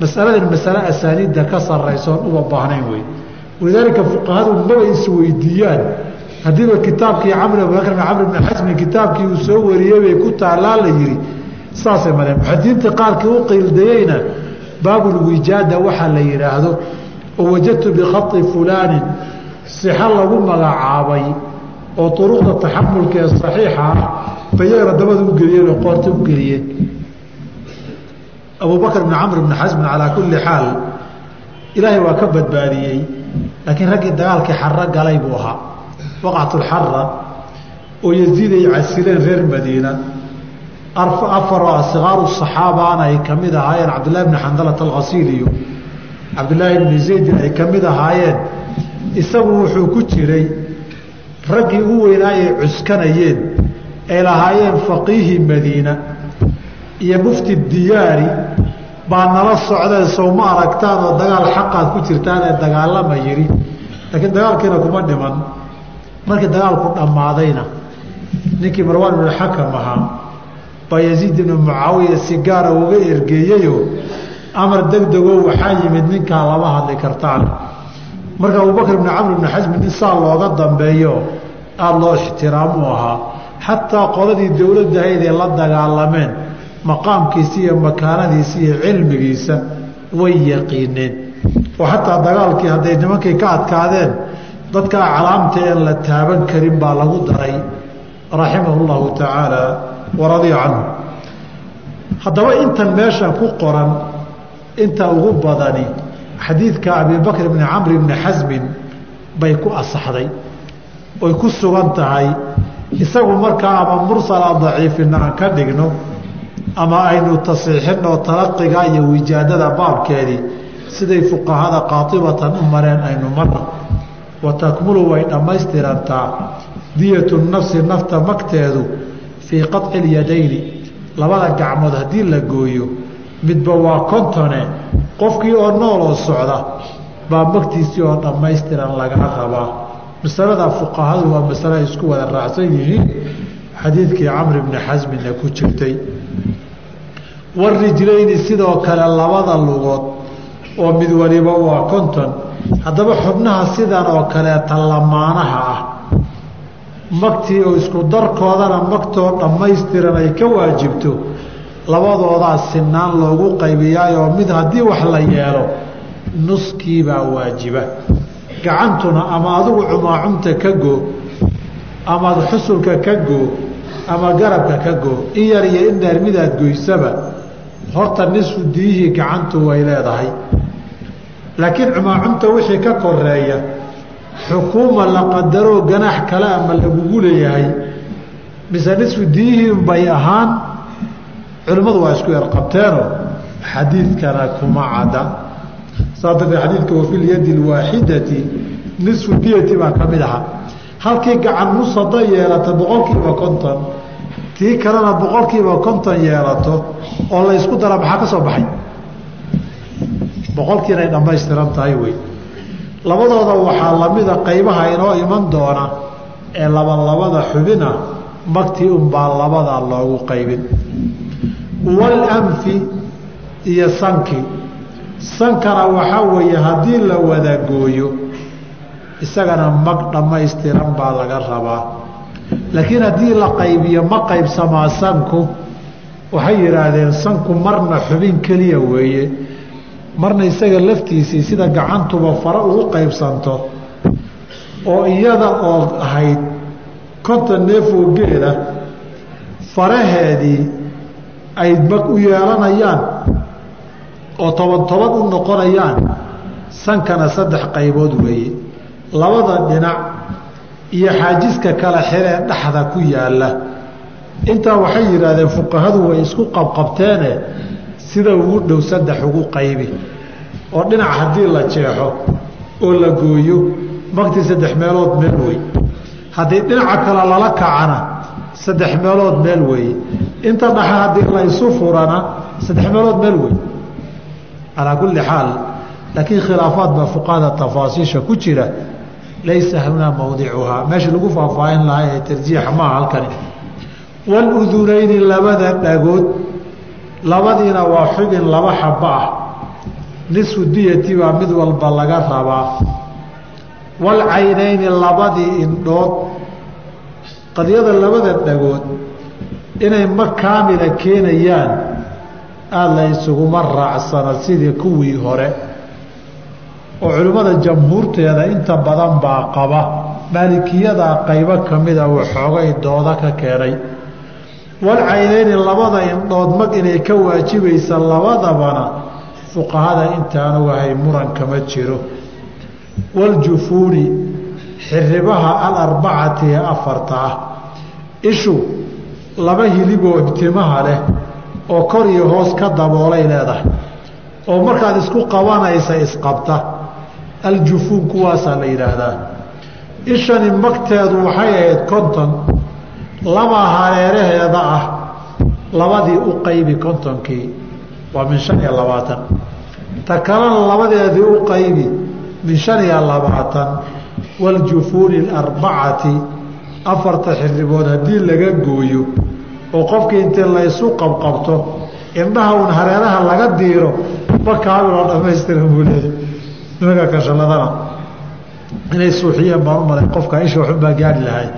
masaladan masale asaaniidda ka sarraysoon uba baahnayn wey walidaalika fuqahadu maba isweydiiyaan haddiiba kitaabkii camr abubakr bn camr bni xasmin kitaabkii uu soo wariyey bay ku taallaa la yihi saasay mareen muxadiinta qaarkii u qiildayeyna baabulwijaada waxaa la yidhaahdo oo wajadtu bikhai fulaanin. Sixa lagu magacaabay oo uruqda taxamulka ee saxiixa ah bayagana dabada u geliyeen oo qoorta u geliyeen. Abubakr bn camr bni xasmin calaa kulli xaal ilaahay waa ka badbaadiyey laakiin raggii dagaalkii xarro galay buu ahaa waqcatulxara oo yaziid ay casileen reer madiina. Afaroo asikaaru saxaabaana ay ka mid ahaayeen cabdillahi bni xandalat alkhasiiliyo cabdillaahi bni zaydin ay ka mid ahaayeen. Isagu wuxuu ku jiray raggii u weynaayay cuskanayeen ay lahaayeen faqiihi madiina. Iyo mufti diyaari baa nala socdeen sow ma aragtaan oo dagaal xaqaad ku jirtaan ee dagaalama yidhi laakiin dagaalkiina kuma dhiman markii dagaalku dhammaadayna ninkii marwaan ibnu xakam ahaa baa yaziid ibnu mucaawiya si gaara uga ergeeyeyoo amar degdegoo waxaa yimid ninkaa lama hadli kartaan. Marka abubakr ibni camr ibni xasmin in saa looga dambeeyo aada loo ixtiraamu ahaa xataa qoladii dowladdahayd ee la dagaalameen maqaamkiisa iyo makaanadiisa iyo cilmigiisa way yaqiineen. Oo xataa dagaalkii hadday nimankii ka adkaadeen dadka aclaamta een la taaban karin baa lagu daray raximahu llahu tacaala waradiya canhu. Haddaba intan meeshan ku qoran inta ugu badani xadiidka abibakr bni camr bni xasmin bay ku asaxday oy ku sugan tahay isagu markaa ama mursala daciifina aan ka dhigno ama aynu tasiixinoo talaqiga iyo wijaadada baabkeedii siday fuqahada qaatibatan u mareen aynu marno wa takmulu way dhammaystirantaa diyatu nafsi nafta magteedu fii qaطci اlyadayni labada gacmood haddii la gooyo midba waa kontone qofkii oo nool oo socda baa magtiisii oo dhammaystiran lagaa rabaa masalada fuqahadu waa masale ay isku wada raacsan yihiin xadiidkii camr bni xasmina ku jirtay warijlayni sidoo kale labada lugood oo mid waliba waa konton haddaba xubnaha sidan oo kaleeta lamaanaha ah magtii oo isku darkoodana magtoo dhammaystiran ay ka waajibto labadoodaa sinaan loogu qaybiyaayoo mid haddii wax la yeelo nuskiibaa waajiba. Gacantuna ama adigu cumaacumta ka goo amaad xusulka ka goo ama garabka ka goo in yar iyo in dheer midaad goysaba horta nisfu diyihii gacantu way leedahay laakiin cumaacumta wixii ka koreeya xukuuma la qadaroo ganaax kale ama lagugu leeyahay mise nisfu diyihii bay ahaan culimmadu waa isku yar qabteenoo xadiidkana kuma cadda. Saa darteed xadiidka wafi lyadi lwaaxidati nisfu diyati baa ka mid ahaa. Halkii gacan nus hadday yeelato boqolkiiba konton tii kalena boqolkiiba konton yeelato oo la ysku dara maxaa ka soo baxay boqolkii inay dhammaystiran tahay wey. Labadooda waxaa lamida qaybaha inoo iman doona ee labalabada xubina magtii unbaa labadaa loogu qaybin. Walanfi iyo sanki. Sankana waxaa weeye haddii la wada gooyo isagana mag dhammaystiran baa laga rabaa. Laakiin haddii la qaybiyo ma qaybsamaa sanku waxay yidhaahdeen sanku marna xubin keliya weeye marna isaga laftiisii sida gacantuba fara ugu qaybsanto oo iyada oo ahayd konton neefoo geela faraheedii ay mag u yeelanayaan oo toban toban u noqonayaan sankana saddex qaybood weeye labada dhinac iyo xaajiska kala xiree dhexda ku yaalla. Intaa waxay yidhaahdeen fuqahadu way isku qabqabteene sida ugu dhow saddex ugu qaybi oo dhinac haddii la jeexo oo la gooyo magtii saddex meelood meel wey haddii dhinaca kale lala kacana saddex meelood meel weeye inta dhaxa haddii laysu furana saddex meelood meel wey calaa kulli xaal laakiin khilaafaad baa fuqahada tafaasiisha ku jira. Laysa hunaa mawdicuhaa meesha lagu faahfaahin lahaa ee tarjiixa maaha halkani. Waludunayni labada dhagood labadiina waa xubin laba xaba ah. Nisfu diyati baa mid walba laga rabaa. Walcaynayni labadii indhood. Qadiyada labada dhagood inay ma kaamila keenayaan aada la isuguma raacsana sidii kuwii hore. Oo culimmada jamhuurteeda inta badan baa qaba. Maalikiyadaa qaybo ka mida waxoogay dooda ka keenay walcaynayni labada indhood mag inay ka waajibaysa labadabana fuqahada intaanu wahay muran kama jiro. Waljufuuni xiribaha alarbacati ee afarta ah. Ishu laba hiliboo ibtimaha leh oo kor iyo hoos ka daboolay leedahay oo markaad isku qabanaysa isqabta. Aljufuun kuwaasaa la yidhaahdaa. Ishani magteedu waxay ahayd konton laba hareeraheeda ah labadii u qaybi kontonkii waa min shan iyo labaatan. Ta kalena labadeedii u qaybi min shan iyo labaatan. Waljufuuni alarbacati afarta xiribood haddii laga gooyo oo qofkii intii laysu qabqabto indhaha uun hareeraha laga diiro ma kaamiloo dhamaystiran buu leeyahy nimanka kashaladana inay suuxiyeen baan u malay qofka isha waxunbaa gaari lahay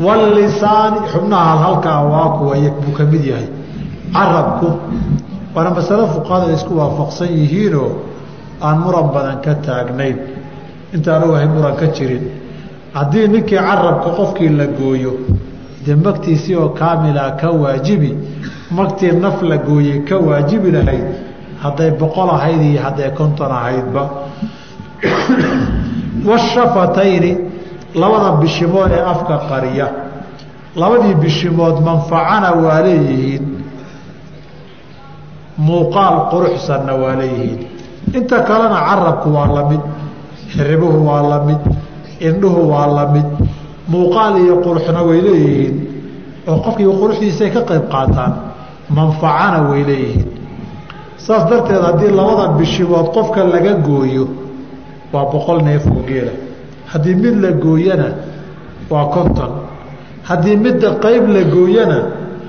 walisaani xubnaha halkaa waa kuwa buu ka mid yahay. Carabku waana masalo fuqahada isku waafaqsan yihiinoo aan muran badan ka taagnayn. Intaan ogahay muran ka jirin. Haddii ninkii carabka qofkii la gooyo dee magtiisii oo kaamila ka waajibi magtii naf la gooyey ka waajibi lahayd hadday boqol ahayd iyo hadday konton ahaydba. Washafatayni labada bishimood ee afka qariya labadii bishimood manfacana waa leeyihiin muuqaal quruxsanna waa leeyihiin. Inta kalena carabku waa la mid xiribuhu waa la mid indhuhu waa la mid muuqaal iyo quruxna way leeyihiin. Oo qofkii quruxdiisay ka qayb qaataan manfacana way leeyihiin. Saas darteed haddii labada bishimood qofka laga gooyo waa boqol neef oo geela haddii mid la gooyana waa konton. Haddii midda qayb la gooyana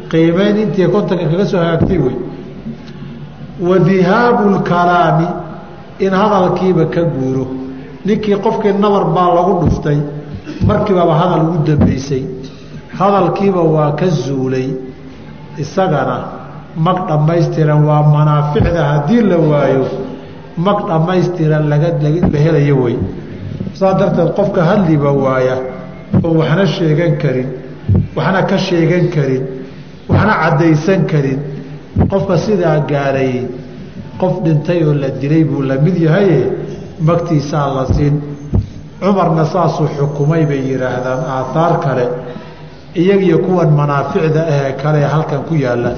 qiimeyn intii kontonka kaga soo hagaagtay wey wa dihaabu lkalaami in hadalkiiba ka guuro. Ninkii qofkii nabar baa lagu dhuftay markiibaba hadal ugu dambeysay hadalkiiba waa ka zuulay. Isagana mag dhammaystiran waa manaaficda haddii la waayo mag dhammaystiran laga la helayo wey saa darteed qofka hadliba waaya oo waxna sheegan karin waxna ka sheegan karin waxna caddaysan karin qofka sidaa gaarayey qof dhintay oo la dilay buu la mid yahaye magtiisaa la siin. Cumarna saasuu xukumay bay yidhaahdaan aathaar kale iyagiyo kuwan manaaficda ahee kale halkan ku yaalla.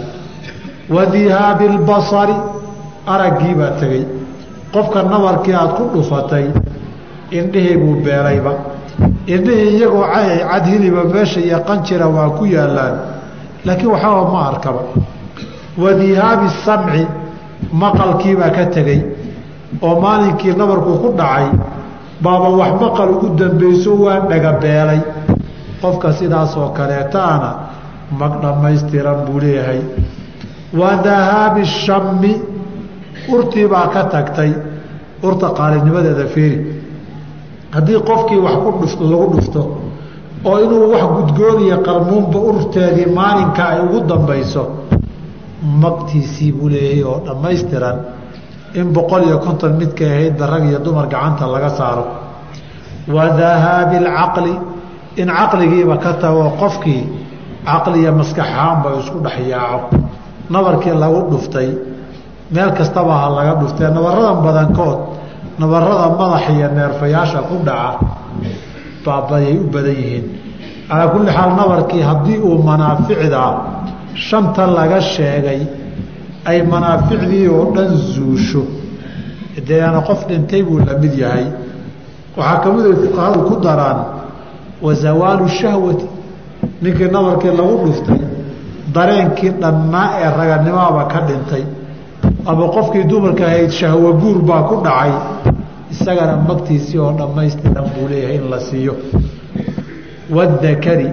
Wa dihaabi lbasari araggii baa tegey. Qofka nabarkii aada ku dhufatay indhihii buu beelayba indhihii iyagoo cad hiliba meesha iyo qanjira waa ku yaallaan. Laakiin waxaba ma arkaba wa dihaabi samci maqalkiibaa ka tegey oo maalinkii nabarku ku dhacay baaba wax maqal ugu dambeyso waa dhagabeelay qofka sidaasoo kaleetaana mag dhammaystiran buu leeyahay. Wa dahaabi shammi urtii baa ka tagtay. Urta qaalinimadeeda fiiri haddii qofkii wax ku lagu dhufto oo inuu wax gudgooniya qalmuunba urteedii maalinka ay ugu dambayso magtiisii buu leeyahay oo dhammaystiran in boqol iyo konton midka ahaydba rag iyo dumar gacanta laga saaro. Wa dahaabi alcaqli in caqligiiba ka tago qofkii caqli iyo maskaxaanba isku dhex yaaco. Nabarkii lagu dhuftay meel kastaba ha laga dhuftee nabaradan badankood nabarada madaxa iyo neerfayaasha ku dhaca baabayay u badan yihiin. Calaa kulli xaal nabarkii haddii uu manaaficda shanta laga sheegay ay manaaficdii oo dhan zuusho. Deeana qof dhintay buu la mid yahay. Waxaa ka mid ay fuqahadu ku daraan wa zawaalu shahwati. Ninkii nabarkii lagu dhuftay dareenkii dhannaa ee raganimaaba ka dhintay ama qofkii dumarka ahayd shahwo guur baa ku dhacay. Isagana magtiisii oo dhammaystiran buu leeyahay in la siiyo. Wadakari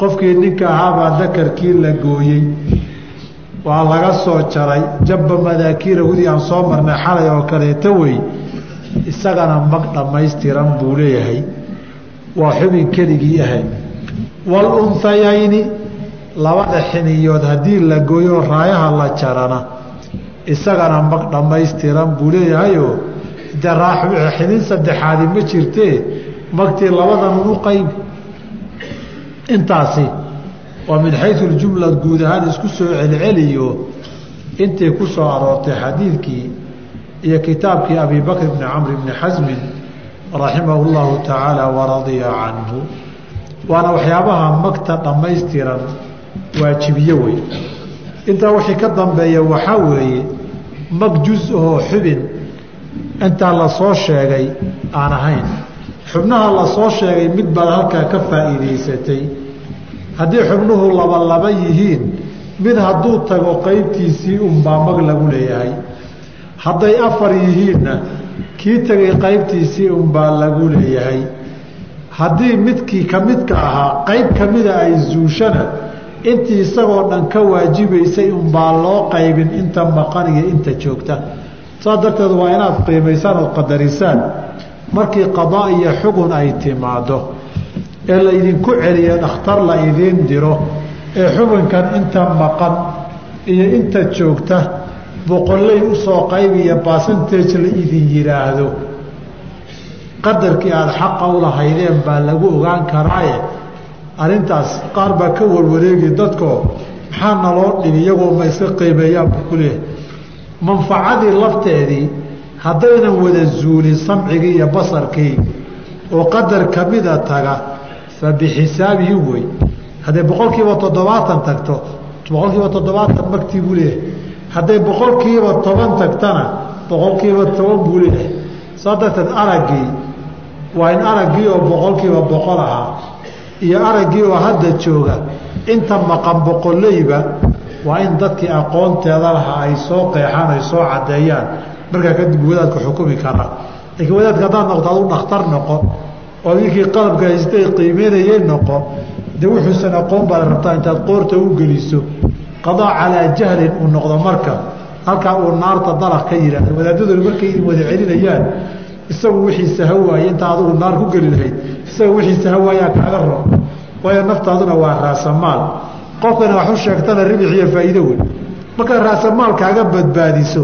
qofkii ninka ahaabaa dakarkii la gooyey. Waa laga soo jaray. Jabba madaakiirahudii aan soo marnay xalay oo kaleeta wey. Isagana mag dhammaystiran buu leeyahay. Waa xubin keligii ahay waalunhayayni labada xiniyood haddii la gooyo raayaha la jarana isagana mag dhammaystiran buu leeyahayoo de xinin saddexaadi ma jirtee magtii labadan u qaybi intaasi waa min xayu ljumla guud ahaan isku soo celceliyo intay ku soo aroortay xadiidkii iyo kitaabkii abi bakr bni camr bni xasmin raximahu llahu tacaala waradiya canhu waana waxyaabaha magta dhammaystiran waajibiye wey intaa wixii ka dambeeya waxaa weeye mag ahoo xubin intaa la soo sheegay aan ahayn. Xubnaha la soo sheegay mid baad halkaa ka faa'iidaysatay. Haddii xubnuhu labalaba yihiin mid hadduu tago qaybtiisii unbaa mag lagu leeyahay. Hadday afar yihiinna kii tegay qaybtiisii unbaa lagu leeyahay. Haddii midkii ka midka ahaa qayb ka mida ay zuushana intii isagoo dhan ka waajibaysay unbaa loo qaybin inta maqan iyo inta joogta. Saas darteed waa inaad qiimaysaan ood qadarisaan markii qadaa iyo xugun ay timaado ee laydinku celiya dhakhtar la idiin diro ee xubinkan inta maqan iyo inta joogta boqolley u soo qaybiya basantage la idin yidhaahdo qadarkii aada xaqa u lahaydeen baa lagu ogaan karaaye arrintaas qaar baa ka warwareegi dadkoo maxaa naloo dhibi iyagoo ma iska qiimeeyaan buu ku leeyahay. Manfacadii lafteedii haddaynan wada zuulin samcigii iyo basarkii oo qadar kamida taga fa bixisaabihi wey. Hadday boqol kiiba toddobaatan tagto boqol kiiba toddobaatan magtii buu leeyahay. Hadday boqol kiiba toban tagtana boqol kiiba toban buu leeyahay. Saa darteed araggii waa in araggii oo boqol kiiba boqol ahaa iyo araggii oo hadda jooga. Inta maqan boqoleyba waa in dadkii aqoonteeda lahaa ay soo qeexaan ay soo caddeeyaan. Markaa kadib wadaadka xukumi kara. Laakiin wadaadka haddaad noqto adu dhakhtar noqo oo ninkii qalabka haystay qiimeynayay noqo dee wuxuusan aqoon baa la rabtaa intaad qoorta u geliso. Qadaa calaa jahlin uu noqdo marka halkaa uu naarta dalaq ka yidhaahdo. Wadaadaduna markay wada celinayaan isagu wixiisa hawaaye intaa adugu naar ku geli lahayd isaga wixiisa hawaayaa kaaga ro waayo naftaaduna waa raasamaal. Qofkana wax sheegtana ribix iyo faa'iido wey markaad raasamaal kaaga badbaadiso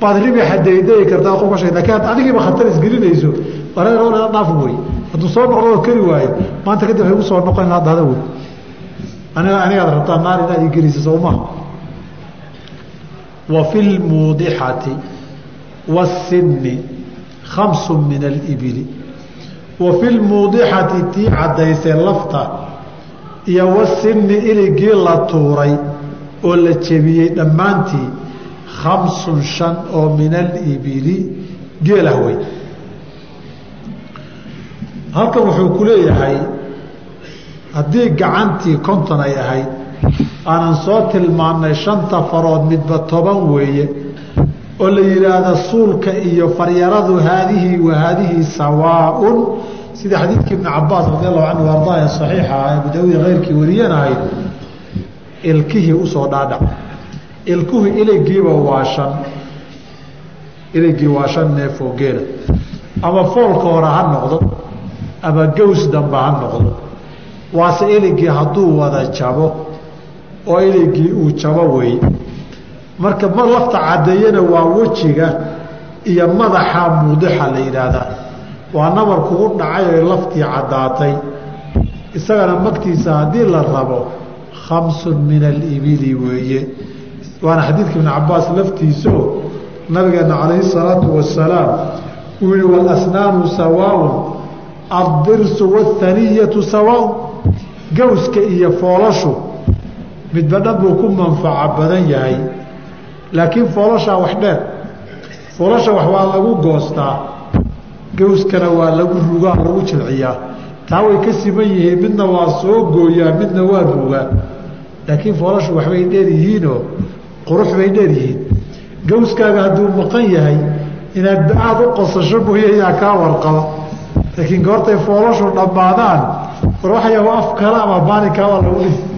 baad ribixa daydayi kartaa qofka sheeg laakiin ad adigiiba khatar isgelinayso dhaaf wey hadduu soo noqdo oo keli waayo maanta kadib waxay soo noqon lahaa dada wey aniga anigaad rabtaa naar inaad igelisa sowmaa wa fi lmuudixati wasinni khamsu min alibili wa fi lmuudixati tii caddaysay lafta iyo wasinni iligii la tuuray oo la jebiyey dhammaantii khamsun shan oo min alibili geelah wey halkan wuxuu ku leeyahay haddii gacantii konton ay ahayd aanan soo tilmaannay shanta farood midba toban weeye oo la yidhaahda suulka iyo faryaradu haadihi wa haadihi sawaaun. Sida xadiidkii ibni cabaas radi allahu canhu ardaa ee saxiixa ah abu daawuud keyrkii wariyanahayd ilkihii u soo dhaadhac ilkuhu iligiiba waa shan. Iligii waa shan neefoo geela ama foolka hore ha noqdo ama gaws damba ha noqdo. Waase iligii hadduu wada jabo oo iligii uu jabo wey marka ma lafta caddeeyana waa wejiga iyo madaxa muudixa la yidhaahdaa waa nabar kugu dhacay oy laftii caddaatay. Isagana magtiisa haddii la rabo khamsun min alibili weeye. Waana xadiidka ibn cabaas laftiisao nabigeena calayhi salaatu wasalaam uu yihi walasnaanu sawaaun addirsu waathaniyatu sawaaun. Gawska iyo foolashu midba dhan buu ku manfaco badan yahay laakiin foolashaa wax dheer. Foolasha wax waa lagu goostaa. Gawskana waa lagu rugaa lagu jilciyaa. Taa way ka siman yihiin midna waa soo gooyaa midna waa rugaa. Laakiin foolashu waxbay dheer yihiinoo qurux bay dheer yihiin. Gawskaaga hadduu maqan yahay inaad aad u qosasho mooye kaa warqaba. Laakiin goortay foolashu dhammaadaan war af kale ama maalinkaa waa lagu dhihi